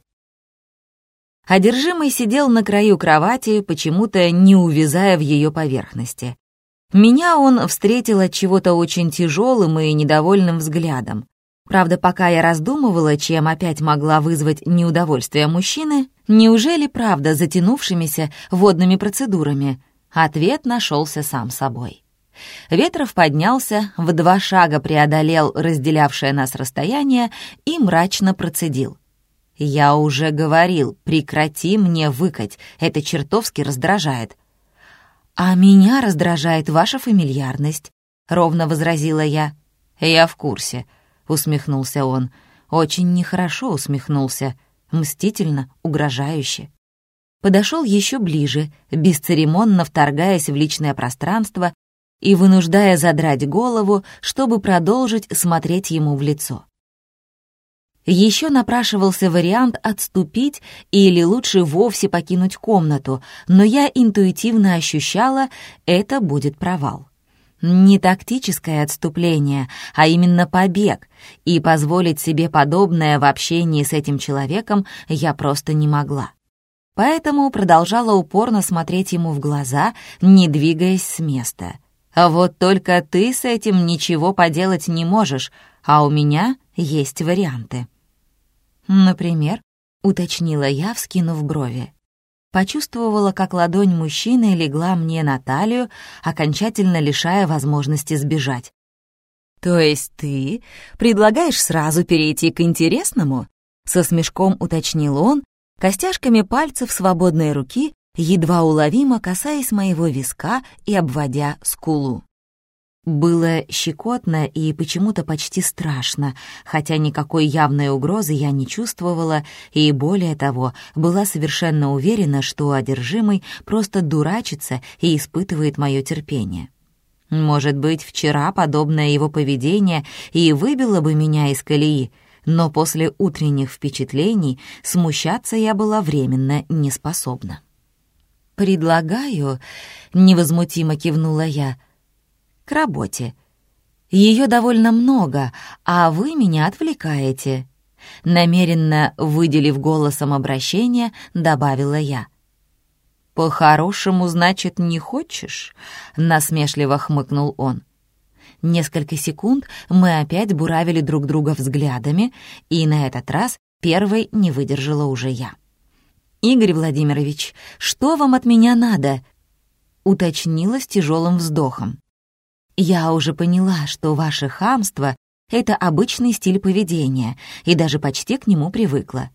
Одержимый сидел на краю кровати, почему-то не увязая в ее поверхности. Меня он встретил от чего-то очень тяжелым и недовольным взглядом. Правда, пока я раздумывала, чем опять могла вызвать неудовольствие мужчины, неужели правда затянувшимися водными процедурами? Ответ нашелся сам собой. Ветров поднялся, в два шага преодолел разделявшее нас расстояние и мрачно процедил. «Я уже говорил, прекрати мне выкать, это чертовски раздражает. «А меня раздражает ваша фамильярность», — ровно возразила я. «Я в курсе», — усмехнулся он. Очень нехорошо усмехнулся, мстительно, угрожающе. Подошел еще ближе, бесцеремонно вторгаясь в личное пространство и вынуждая задрать голову, чтобы продолжить смотреть ему в лицо. Еще напрашивался вариант отступить или лучше вовсе покинуть комнату, но я интуитивно ощущала, это будет провал. Не тактическое отступление, а именно побег, и позволить себе подобное в общении с этим человеком я просто не могла. Поэтому продолжала упорно смотреть ему в глаза, не двигаясь с места. Вот только ты с этим ничего поделать не можешь, а у меня есть варианты. «Например?» — уточнила я, вскинув брови. Почувствовала, как ладонь мужчины легла мне на талию, окончательно лишая возможности сбежать. «То есть ты предлагаешь сразу перейти к интересному?» Со смешком уточнил он, костяшками пальцев свободной руки, едва уловимо касаясь моего виска и обводя скулу. Было щекотно и почему-то почти страшно, хотя никакой явной угрозы я не чувствовала и, более того, была совершенно уверена, что одержимый просто дурачится и испытывает мое терпение. Может быть, вчера подобное его поведение и выбило бы меня из колеи, но после утренних впечатлений смущаться я была временно не способна. «Предлагаю», — невозмутимо кивнула я, — к работе. Ее довольно много, а вы меня отвлекаете». Намеренно выделив голосом обращение, добавила я. «По-хорошему, значит, не хочешь?» — насмешливо хмыкнул он. Несколько секунд мы опять буравили друг друга взглядами, и на этот раз первой не выдержала уже я. «Игорь Владимирович, что вам от меня надо?» — уточнила с тяжелым вздохом. Я уже поняла, что ваше хамство — это обычный стиль поведения, и даже почти к нему привыкла.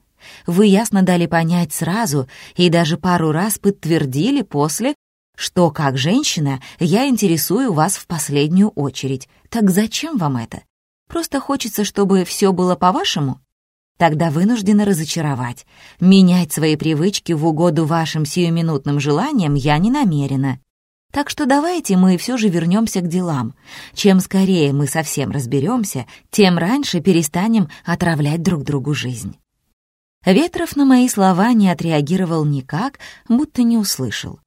Вы ясно дали понять сразу и даже пару раз подтвердили после, что, как женщина, я интересую вас в последнюю очередь. Так зачем вам это? Просто хочется, чтобы все было по-вашему? Тогда вынуждена разочаровать. Менять свои привычки в угоду вашим сиюминутным желаниям я не намерена. Так что давайте мы все же вернемся к делам. Чем скорее мы совсем разберемся, тем раньше перестанем отравлять друг другу жизнь». Ветров на мои слова не отреагировал никак, будто не услышал.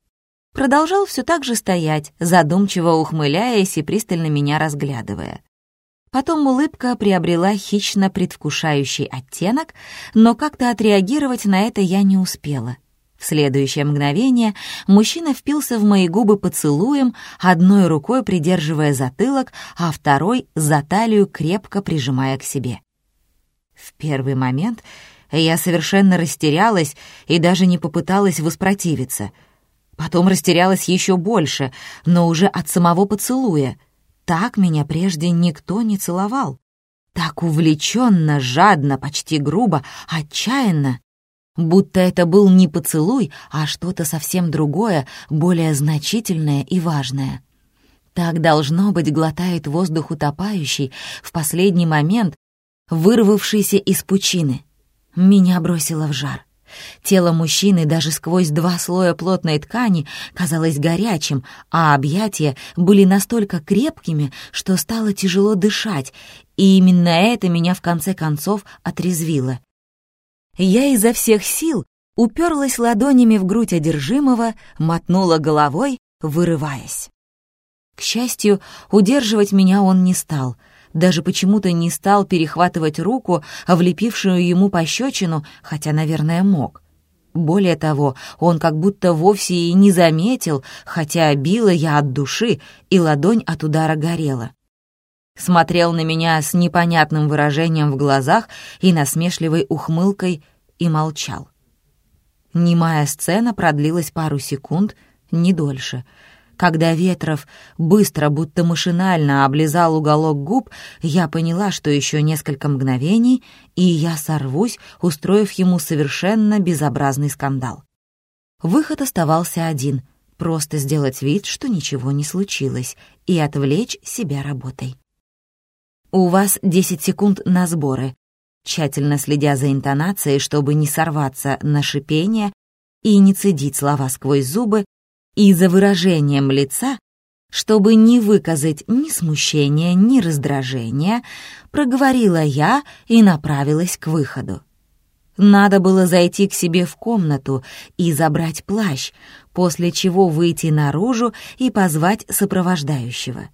Продолжал все так же стоять, задумчиво ухмыляясь и пристально меня разглядывая. Потом улыбка приобрела хищно предвкушающий оттенок, но как-то отреагировать на это я не успела — следующее мгновение мужчина впился в мои губы поцелуем, одной рукой придерживая затылок, а второй — за талию крепко прижимая к себе. В первый момент я совершенно растерялась и даже не попыталась воспротивиться. Потом растерялась еще больше, но уже от самого поцелуя. Так меня прежде никто не целовал. Так увлеченно, жадно, почти грубо, отчаянно. Будто это был не поцелуй, а что-то совсем другое, более значительное и важное. Так, должно быть, глотает воздух утопающий, в последний момент вырвавшийся из пучины. Меня бросило в жар. Тело мужчины даже сквозь два слоя плотной ткани казалось горячим, а объятия были настолько крепкими, что стало тяжело дышать, и именно это меня в конце концов отрезвило. Я изо всех сил уперлась ладонями в грудь одержимого, мотнула головой, вырываясь. К счастью, удерживать меня он не стал — даже почему-то не стал перехватывать руку, влепившую ему пощечину, хотя, наверное, мог. Более того, он как будто вовсе и не заметил, хотя била я от души, и ладонь от удара горела. Смотрел на меня с непонятным выражением в глазах и насмешливой ухмылкой и молчал. Немая сцена продлилась пару секунд, не дольше — когда Ветров быстро, будто машинально облизал уголок губ, я поняла, что еще несколько мгновений, и я сорвусь, устроив ему совершенно безобразный скандал. Выход оставался один — просто сделать вид, что ничего не случилось, и отвлечь себя работой. «У вас 10 секунд на сборы», тщательно следя за интонацией, чтобы не сорваться на шипение и не цедить слова сквозь зубы, и за выражением лица, чтобы не выказать ни смущения, ни раздражения, проговорила я и направилась к выходу. Надо было зайти к себе в комнату и забрать плащ, после чего выйти наружу и позвать сопровождающего.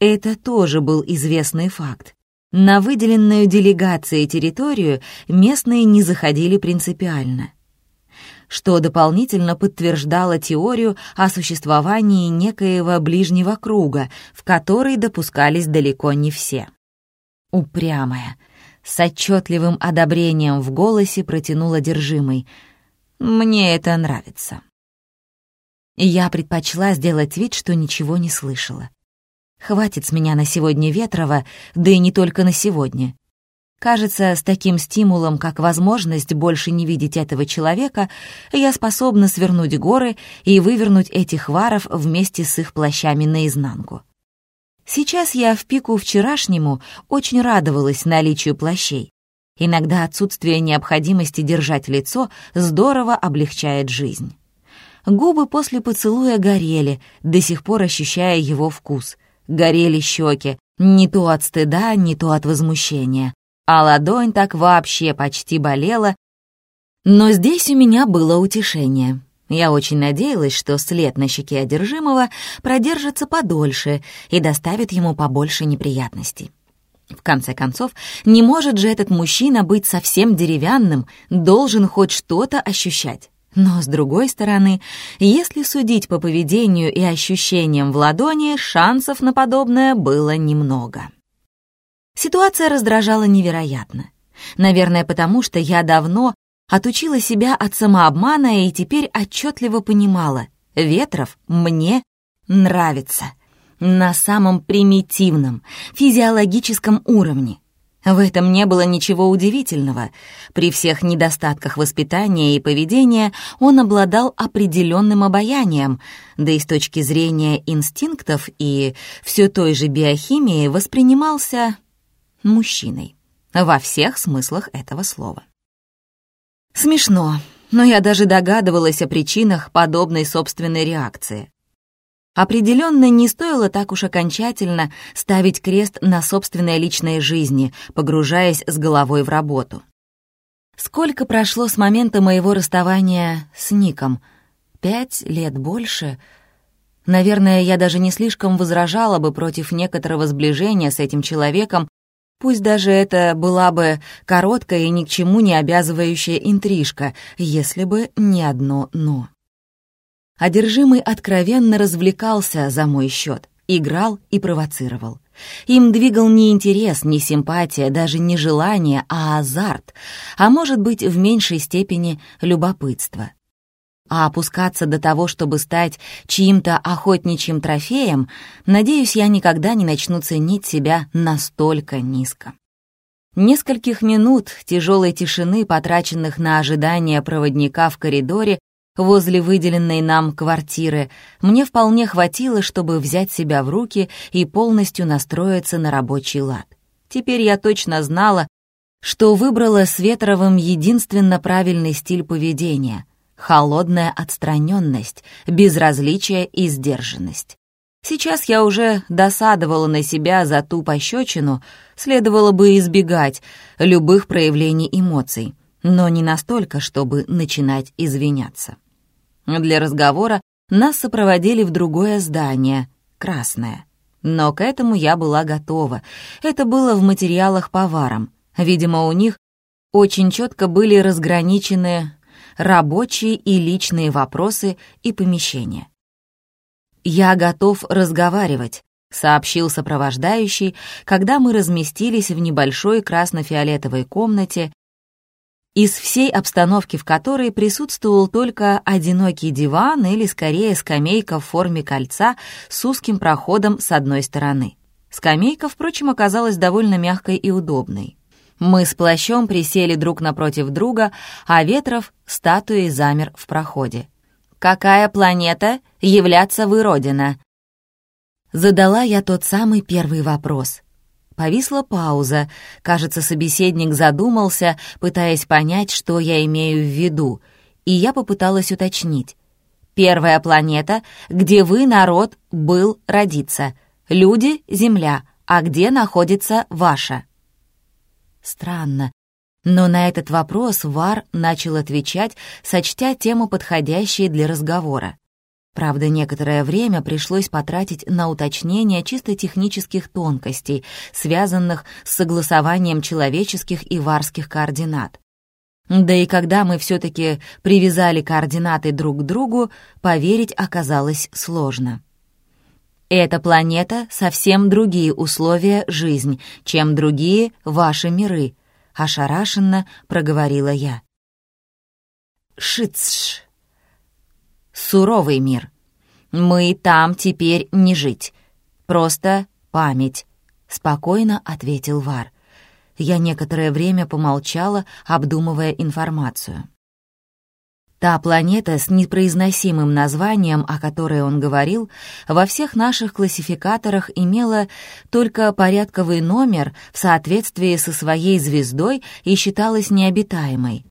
Это тоже был известный факт. На выделенную делегацией территорию местные не заходили принципиально что дополнительно подтверждало теорию о существовании некоего ближнего круга, в который допускались далеко не все. Упрямая, с отчетливым одобрением в голосе протянула держимый. «Мне это нравится». Я предпочла сделать вид, что ничего не слышала. Хватит с меня на сегодня Ветрова, да и не только на сегодня. Кажется, с таким стимулом, как возможность больше не видеть этого человека, я способна свернуть горы и вывернуть этих варов вместе с их плащами наизнанку. Сейчас я в пику вчерашнему очень радовалась наличию плащей. Иногда отсутствие необходимости держать лицо здорово облегчает жизнь. Губы после поцелуя горели, до сих пор ощущая его вкус. Горели щеки, не то от стыда, не то от возмущения а ладонь так вообще почти болела. Но здесь у меня было утешение. Я очень надеялась, что след на щеке одержимого продержится подольше и доставит ему побольше неприятностей. В конце концов, не может же этот мужчина быть совсем деревянным, должен хоть что-то ощущать. Но, с другой стороны, если судить по поведению и ощущениям в ладони, шансов на подобное было немного. Ситуация раздражала невероятно. Наверное, потому что я давно отучила себя от самообмана и теперь отчетливо понимала, Ветров мне нравится. На самом примитивном, физиологическом уровне. В этом не было ничего удивительного. При всех недостатках воспитания и поведения он обладал определенным обаянием, да и с точки зрения инстинктов и все той же биохимии воспринимался мужчиной. Во всех смыслах этого слова. Смешно, но я даже догадывалась о причинах подобной собственной реакции. Определенно не стоило так уж окончательно ставить крест на собственной личной жизни, погружаясь с головой в работу. Сколько прошло с момента моего расставания с Ником? Пять лет больше? Наверное, я даже не слишком возражала бы против некоторого сближения с этим человеком, Пусть даже это была бы короткая и ни к чему не обязывающая интрижка, если бы не одно «но». Одержимый откровенно развлекался за мой счет, играл и провоцировал. Им двигал не интерес, не симпатия, даже не желание, а азарт, а может быть, в меньшей степени любопытство. А опускаться до того, чтобы стать чьим-то охотничьим трофеем, надеюсь, я никогда не начну ценить себя настолько низко. Нескольких минут тяжелой тишины, потраченных на ожидание проводника в коридоре, возле выделенной нам квартиры, мне вполне хватило, чтобы взять себя в руки и полностью настроиться на рабочий лад. Теперь я точно знала, что выбрала с Ветровым единственно правильный стиль поведения — холодная отстраненность, безразличие и сдержанность. Сейчас я уже досадовала на себя за ту пощечину, следовало бы избегать любых проявлений эмоций но не настолько, чтобы начинать извиняться. Для разговора нас сопроводили в другое здание, красное. Но к этому я была готова. Это было в материалах поварам. Видимо, у них очень четко были разграничены рабочие и личные вопросы и помещения. «Я готов разговаривать», — сообщил сопровождающий, когда мы разместились в небольшой красно-фиолетовой комнате из всей обстановки в которой присутствовал только одинокий диван или, скорее, скамейка в форме кольца с узким проходом с одной стороны. Скамейка, впрочем, оказалась довольно мягкой и удобной. Мы с плащом присели друг напротив друга, а Ветров статуей замер в проходе. «Какая планета являться вы родина?» Задала я тот самый первый вопрос — Повисла пауза. Кажется, собеседник задумался, пытаясь понять, что я имею в виду, и я попыталась уточнить. «Первая планета, где вы, народ, был родиться. Люди — Земля, а где находится ваша?» Странно, но на этот вопрос Вар начал отвечать, сочтя тему подходящей для разговора. Правда, некоторое время пришлось потратить на уточнение чисто технических тонкостей, связанных с согласованием человеческих и варских координат. Да и когда мы все-таки привязали координаты друг к другу, поверить оказалось сложно. Эта планета — совсем другие условия жизнь, чем другие ваши миры, — ошарашенно проговорила я. Шицш суровый мир. Мы там теперь не жить. Просто память», — спокойно ответил Вар. Я некоторое время помолчала, обдумывая информацию. Та планета с непроизносимым названием, о которой он говорил, во всех наших классификаторах имела только порядковый номер в соответствии со своей звездой и считалась необитаемой.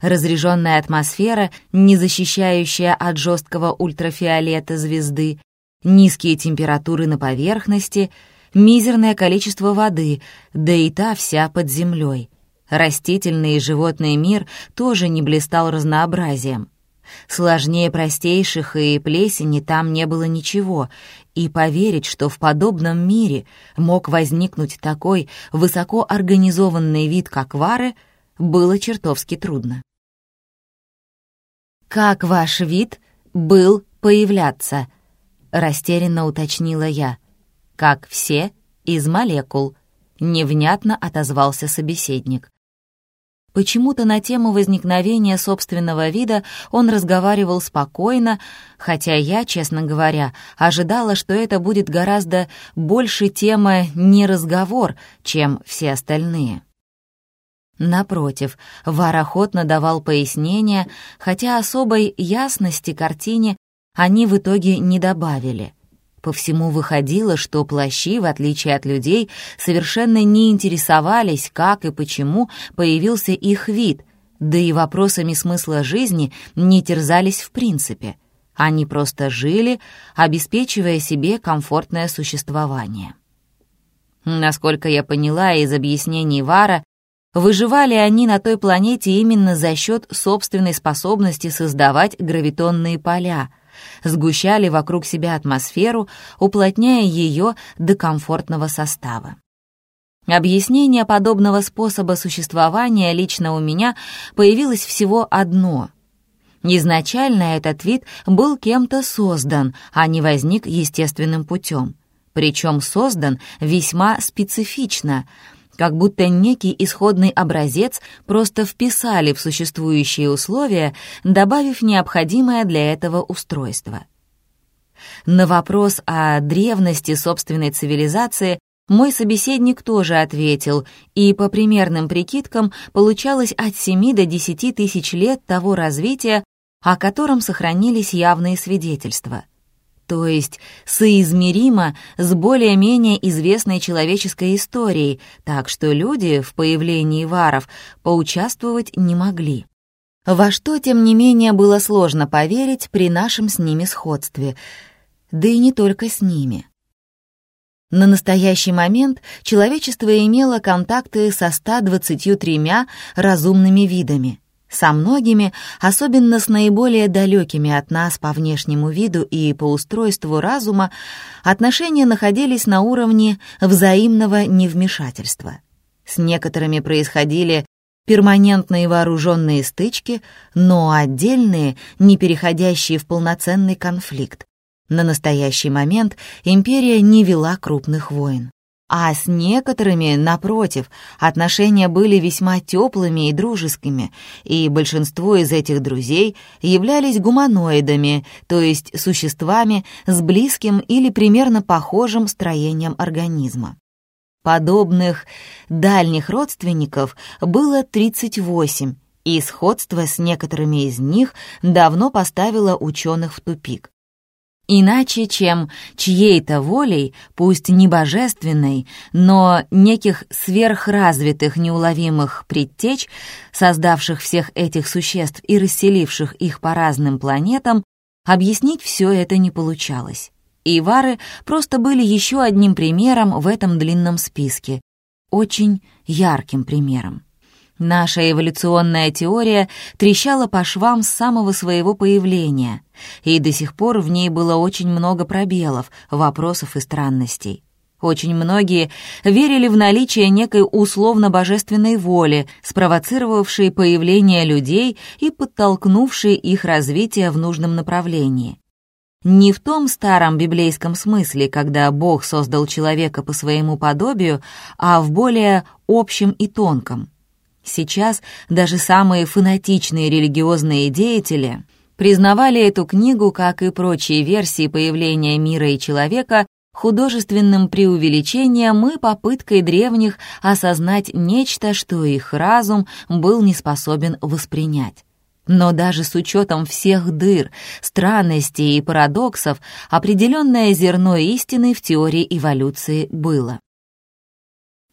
Разреженная атмосфера, не защищающая от жесткого ультрафиолета звезды, низкие температуры на поверхности, мизерное количество воды, да и та вся под землей. Растительный и животный мир тоже не блистал разнообразием. Сложнее простейших и плесени там не было ничего, и поверить, что в подобном мире мог возникнуть такой высокоорганизованный вид, как вары, было чертовски трудно. «Как ваш вид был появляться?» — растерянно уточнила я. «Как все из молекул», — невнятно отозвался собеседник. Почему-то на тему возникновения собственного вида он разговаривал спокойно, хотя я, честно говоря, ожидала, что это будет гораздо больше тема не разговор, чем все остальные. Напротив, Вар охотно давал пояснения, хотя особой ясности картине они в итоге не добавили. По всему выходило, что плащи, в отличие от людей, совершенно не интересовались, как и почему появился их вид, да и вопросами смысла жизни не терзались в принципе. Они просто жили, обеспечивая себе комфортное существование. Насколько я поняла из объяснений Вара, Выживали они на той планете именно за счет собственной способности создавать гравитонные поля, сгущали вокруг себя атмосферу, уплотняя ее до комфортного состава. Объяснение подобного способа существования лично у меня появилось всего одно. Изначально этот вид был кем-то создан, а не возник естественным путем. Причем создан весьма специфично, как будто некий исходный образец просто вписали в существующие условия, добавив необходимое для этого устройство. На вопрос о древности собственной цивилизации мой собеседник тоже ответил, и по примерным прикидкам получалось от 7 до 10 тысяч лет того развития, о котором сохранились явные свидетельства. То есть соизмеримо с более-менее известной человеческой историей, так что люди в появлении варов поучаствовать не могли. Во что, тем не менее, было сложно поверить при нашем с ними сходстве, да и не только с ними. На настоящий момент человечество имело контакты со 123 разумными видами. Со многими, особенно с наиболее далекими от нас по внешнему виду и по устройству разума, отношения находились на уровне взаимного невмешательства. С некоторыми происходили перманентные вооруженные стычки, но отдельные, не переходящие в полноценный конфликт. На настоящий момент империя не вела крупных войн. А с некоторыми, напротив, отношения были весьма теплыми и дружескими, и большинство из этих друзей являлись гуманоидами, то есть существами с близким или примерно похожим строением организма. Подобных дальних родственников было 38, и сходство с некоторыми из них давно поставило ученых в тупик. Иначе, чем чьей-то волей, пусть не божественной, но неких сверхразвитых неуловимых предтеч, создавших всех этих существ и расселивших их по разным планетам, объяснить все это не получалось. И вары просто были еще одним примером в этом длинном списке, очень ярким примером. Наша эволюционная теория трещала по швам с самого своего появления, и до сих пор в ней было очень много пробелов, вопросов и странностей. Очень многие верили в наличие некой условно-божественной воли, спровоцировавшей появление людей и подтолкнувшей их развитие в нужном направлении. Не в том старом библейском смысле, когда Бог создал человека по своему подобию, а в более общем и тонком — Сейчас даже самые фанатичные религиозные деятели признавали эту книгу, как и прочие версии появления мира и человека, художественным преувеличением и попыткой древних осознать нечто, что их разум был не способен воспринять. Но даже с учетом всех дыр, странностей и парадоксов, определенное зерно истины в теории эволюции было.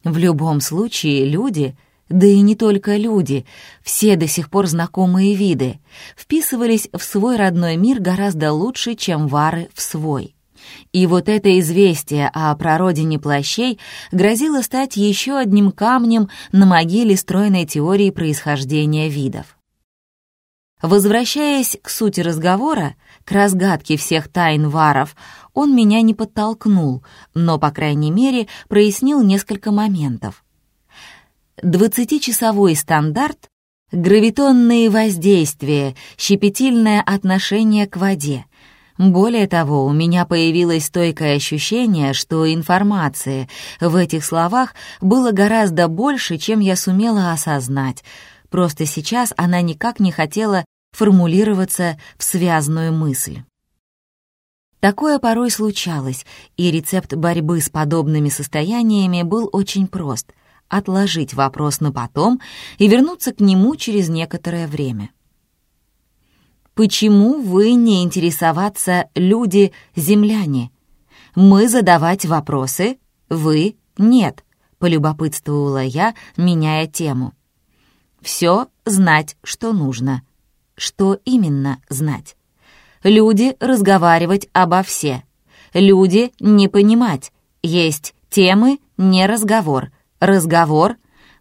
В любом случае люди — да и не только люди, все до сих пор знакомые виды, вписывались в свой родной мир гораздо лучше, чем вары в свой. И вот это известие о прародине плащей грозило стать еще одним камнем на могиле стройной теории происхождения видов. Возвращаясь к сути разговора, к разгадке всех тайн варов, он меня не подтолкнул, но, по крайней мере, прояснил несколько моментов. Двадцатичасовой стандарт — гравитонные воздействия, щепетильное отношение к воде. Более того, у меня появилось стойкое ощущение, что информации в этих словах было гораздо больше, чем я сумела осознать. Просто сейчас она никак не хотела формулироваться в связную мысль. Такое порой случалось, и рецепт борьбы с подобными состояниями был очень прост — отложить вопрос на потом и вернуться к нему через некоторое время. Почему вы не интересоваться люди-земляне? Мы задавать вопросы, вы — нет, полюбопытствовала я, меняя тему. Все знать, что нужно. Что именно знать? Люди разговаривать обо все. Люди не понимать. Есть темы, не разговор — Разговор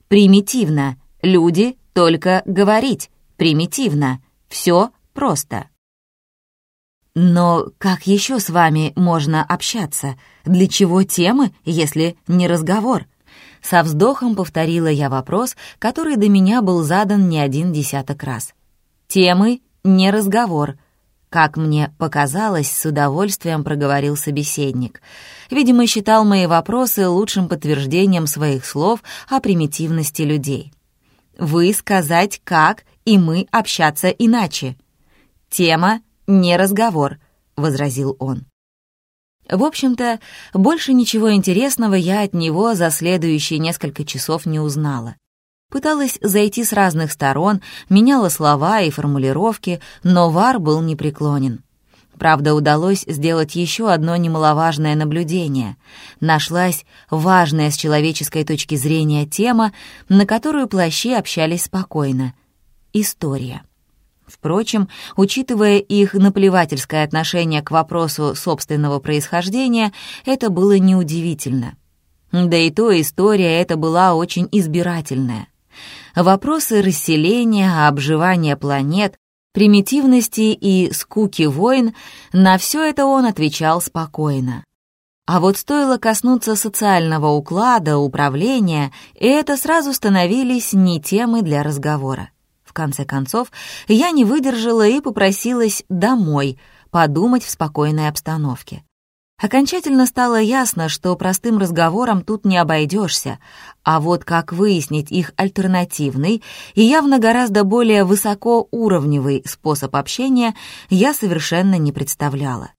примитивно. Люди только говорить примитивно. Все просто. Но как еще с вами можно общаться? Для чего темы, если не разговор? Со вздохом повторила я вопрос, который до меня был задан не один десяток раз. «Темы — не разговор», — как мне показалось, с удовольствием проговорил собеседник. Видимо, считал мои вопросы лучшим подтверждением своих слов о примитивности людей. «Вы сказать как, и мы общаться иначе». «Тема — не разговор», — возразил он. В общем-то, больше ничего интересного я от него за следующие несколько часов не узнала. Пыталась зайти с разных сторон, меняла слова и формулировки, но Вар был непреклонен. Правда, удалось сделать еще одно немаловажное наблюдение. Нашлась важная с человеческой точки зрения тема, на которую плащи общались спокойно. История. Впрочем, учитывая их наплевательское отношение к вопросу собственного происхождения, это было неудивительно. Да и то история эта была очень избирательная. Вопросы расселения, обживания планет, примитивности и скуки войн, на все это он отвечал спокойно. А вот стоило коснуться социального уклада, управления, и это сразу становились не темы для разговора. В конце концов, я не выдержала и попросилась домой, подумать в спокойной обстановке. Окончательно стало ясно, что простым разговором тут не обойдешься, а вот как выяснить их альтернативный и явно гораздо более высокоуровневый способ общения я совершенно не представляла.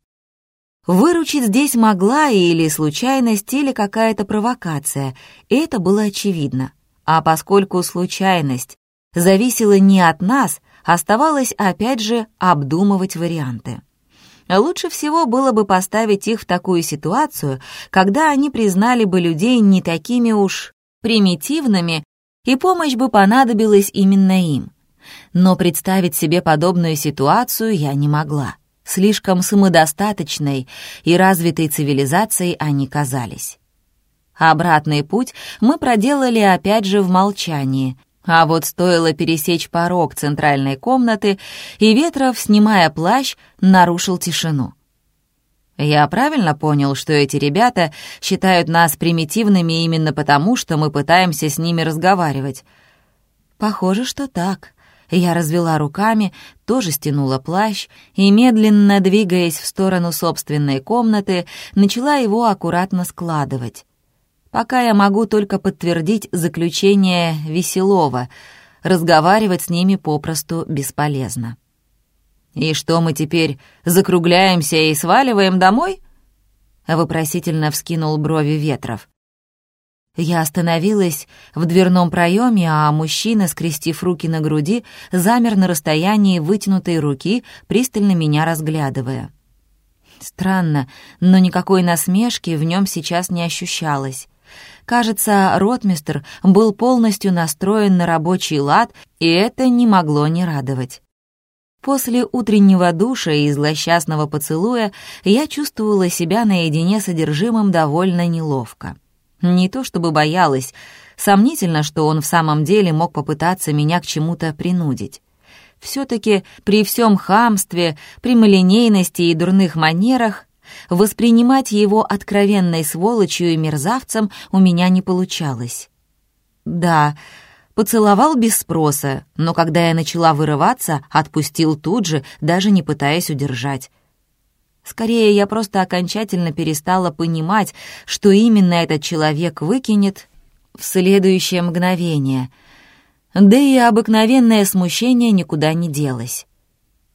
Выручить здесь могла или случайность, или какая-то провокация, и это было очевидно. А поскольку случайность зависело не от нас, оставалось опять же обдумывать варианты. Лучше всего было бы поставить их в такую ситуацию, когда они признали бы людей не такими уж примитивными, и помощь бы понадобилась именно им. Но представить себе подобную ситуацию я не могла. Слишком самодостаточной и развитой цивилизацией они казались. Обратный путь мы проделали опять же в молчании, а вот стоило пересечь порог центральной комнаты, и Ветров, снимая плащ, нарушил тишину. «Я правильно понял, что эти ребята считают нас примитивными именно потому, что мы пытаемся с ними разговаривать?» «Похоже, что так». Я развела руками, тоже стянула плащ и, медленно двигаясь в сторону собственной комнаты, начала его аккуратно складывать. Пока я могу только подтвердить заключение Веселова. Разговаривать с ними попросту бесполезно. «И что мы теперь, закругляемся и сваливаем домой?» Вопросительно вскинул брови Ветров. Я остановилась в дверном проеме, а мужчина, скрестив руки на груди, замер на расстоянии вытянутой руки, пристально меня разглядывая. Странно, но никакой насмешки в нем сейчас не ощущалось. Кажется, ротмистр был полностью настроен на рабочий лад, и это не могло не радовать. После утреннего душа и злосчастного поцелуя я чувствовала себя наедине с содержимым довольно неловко. Не то чтобы боялась, сомнительно, что он в самом деле мог попытаться меня к чему-то принудить. Все-таки при всем хамстве, прямолинейности и дурных манерах Воспринимать его откровенной сволочью и мерзавцем у меня не получалось. Да, поцеловал без спроса, но когда я начала вырываться, отпустил тут же, даже не пытаясь удержать. Скорее, я просто окончательно перестала понимать, что именно этот человек выкинет в следующее мгновение. Да и обыкновенное смущение никуда не делось.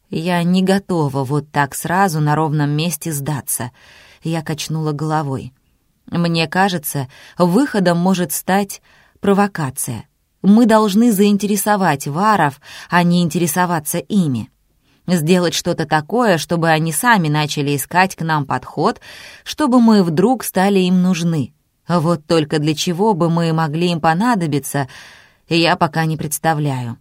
Я не готова вот так сразу на ровном месте сдаться. Я качнула головой. Мне кажется, выходом может стать провокация. Мы должны заинтересовать варов, а не интересоваться ими. Сделать что-то такое, чтобы они сами начали искать к нам подход, чтобы мы вдруг стали им нужны. Вот только для чего бы мы могли им понадобиться, я пока не представляю.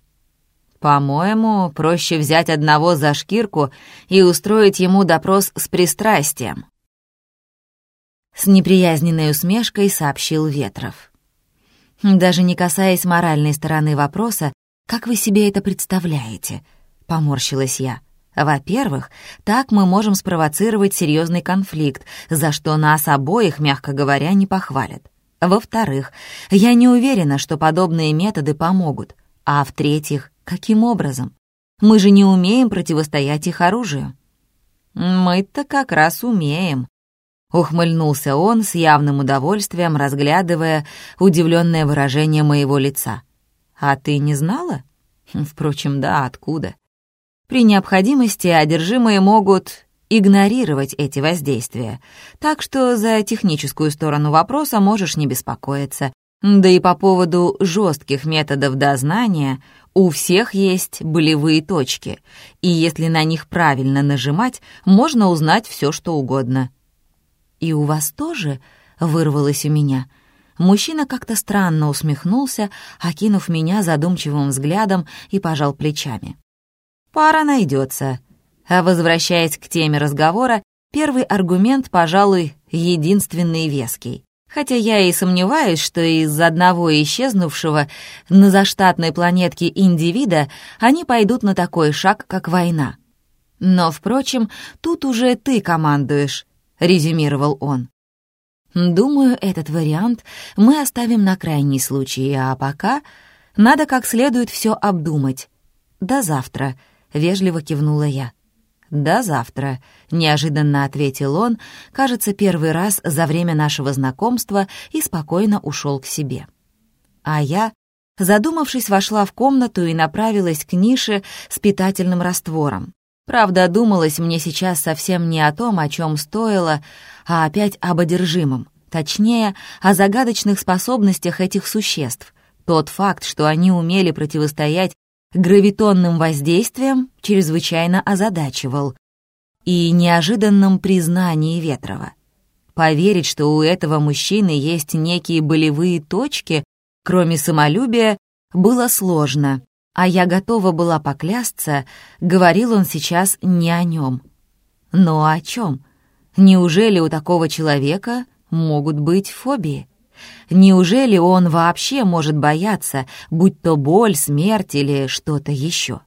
По-моему, проще взять одного за шкирку и устроить ему допрос с пристрастием. С неприязненной усмешкой сообщил Ветров. Даже не касаясь моральной стороны вопроса, как вы себе это представляете? Поморщилась я. Во-первых, так мы можем спровоцировать серьезный конфликт, за что нас обоих, мягко говоря, не похвалят. Во-вторых, я не уверена, что подобные методы помогут. А в-третьих, каким образом? Мы же не умеем противостоять их оружию. Мы-то как раз умеем. Ухмыльнулся он с явным удовольствием, разглядывая удивленное выражение моего лица. «А ты не знала?» Впрочем, да, откуда? При необходимости одержимые могут игнорировать эти воздействия, так что за техническую сторону вопроса можешь не беспокоиться. Да и по поводу жестких методов дознания у всех есть болевые точки, и если на них правильно нажимать, можно узнать все, что угодно. «И у вас тоже?» — вырвалось у меня. Мужчина как-то странно усмехнулся, окинув меня задумчивым взглядом и пожал плечами. «Пара найдется», а возвращаясь к теме разговора, первый аргумент, пожалуй, единственный веский. Хотя я и сомневаюсь, что из одного исчезнувшего на заштатной планетке индивида они пойдут на такой шаг, как война. Но, впрочем, тут уже ты командуешь, — резюмировал он. Думаю, этот вариант мы оставим на крайний случай, а пока надо как следует все обдумать. До завтра, — вежливо кивнула я. «До завтра», — неожиданно ответил он, кажется, первый раз за время нашего знакомства и спокойно ушел к себе. А я, задумавшись, вошла в комнату и направилась к нише с питательным раствором. Правда, думалось мне сейчас совсем не о том, о чем стоило, а опять об одержимом, точнее, о загадочных способностях этих существ. Тот факт, что они умели противостоять гравитонным воздействием чрезвычайно озадачивал и неожиданном признании Ветрова. Поверить, что у этого мужчины есть некие болевые точки, кроме самолюбия, было сложно, а я готова была поклясться, говорил он сейчас не о нем. Но о чем? Неужели у такого человека могут быть фобии? Неужели он вообще может бояться, будь то боль, смерть или что-то еще?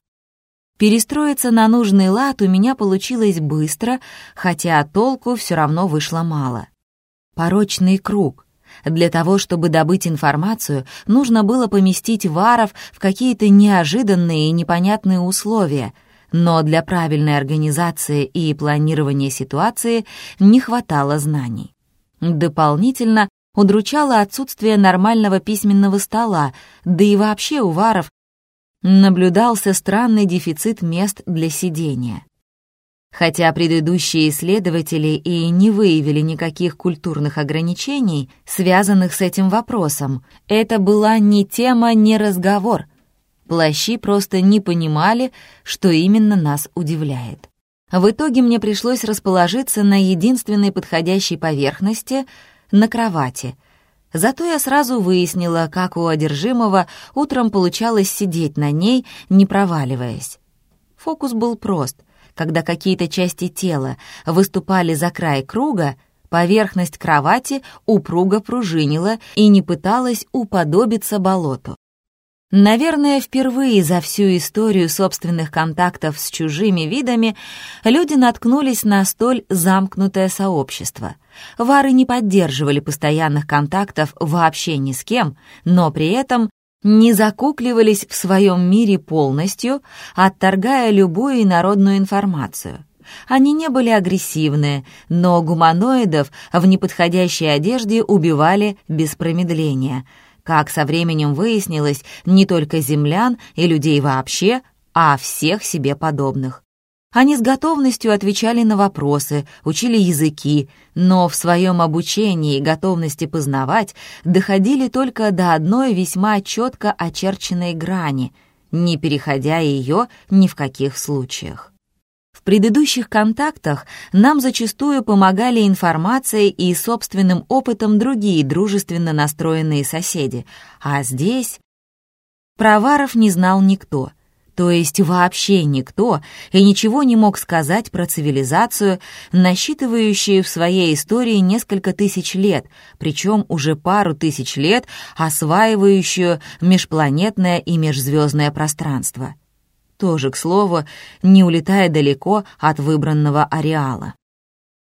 Перестроиться на нужный лад у меня получилось быстро, хотя толку все равно вышло мало. Порочный круг. Для того, чтобы добыть информацию, нужно было поместить варов в какие-то неожиданные и непонятные условия, но для правильной организации и планирования ситуации не хватало знаний. Дополнительно удручало отсутствие нормального письменного стола, да и вообще у варов наблюдался странный дефицит мест для сидения. Хотя предыдущие исследователи и не выявили никаких культурных ограничений, связанных с этим вопросом, это была ни тема, ни разговор. Плащи просто не понимали, что именно нас удивляет. В итоге мне пришлось расположиться на единственной подходящей поверхности — на кровати. Зато я сразу выяснила, как у одержимого утром получалось сидеть на ней, не проваливаясь. Фокус был прост. Когда какие-то части тела выступали за край круга, поверхность кровати упруго пружинила и не пыталась уподобиться болоту. Наверное, впервые за всю историю собственных контактов с чужими видами люди наткнулись на столь замкнутое сообщество. Вары не поддерживали постоянных контактов вообще ни с кем, но при этом не закукливались в своем мире полностью, отторгая любую инородную информацию. Они не были агрессивны, но гуманоидов в неподходящей одежде убивали без промедления — как со временем выяснилось, не только землян и людей вообще, а всех себе подобных. Они с готовностью отвечали на вопросы, учили языки, но в своем обучении и готовности познавать доходили только до одной весьма четко очерченной грани, не переходя ее ни в каких случаях. Предыдущих контактах нам зачастую помогали информацией и собственным опытом другие дружественно настроенные соседи, а здесь... Проваров не знал никто, то есть вообще никто, и ничего не мог сказать про цивилизацию, насчитывающую в своей истории несколько тысяч лет, причем уже пару тысяч лет осваивающую межпланетное и межзвездное пространство тоже, к слову, не улетая далеко от выбранного ареала.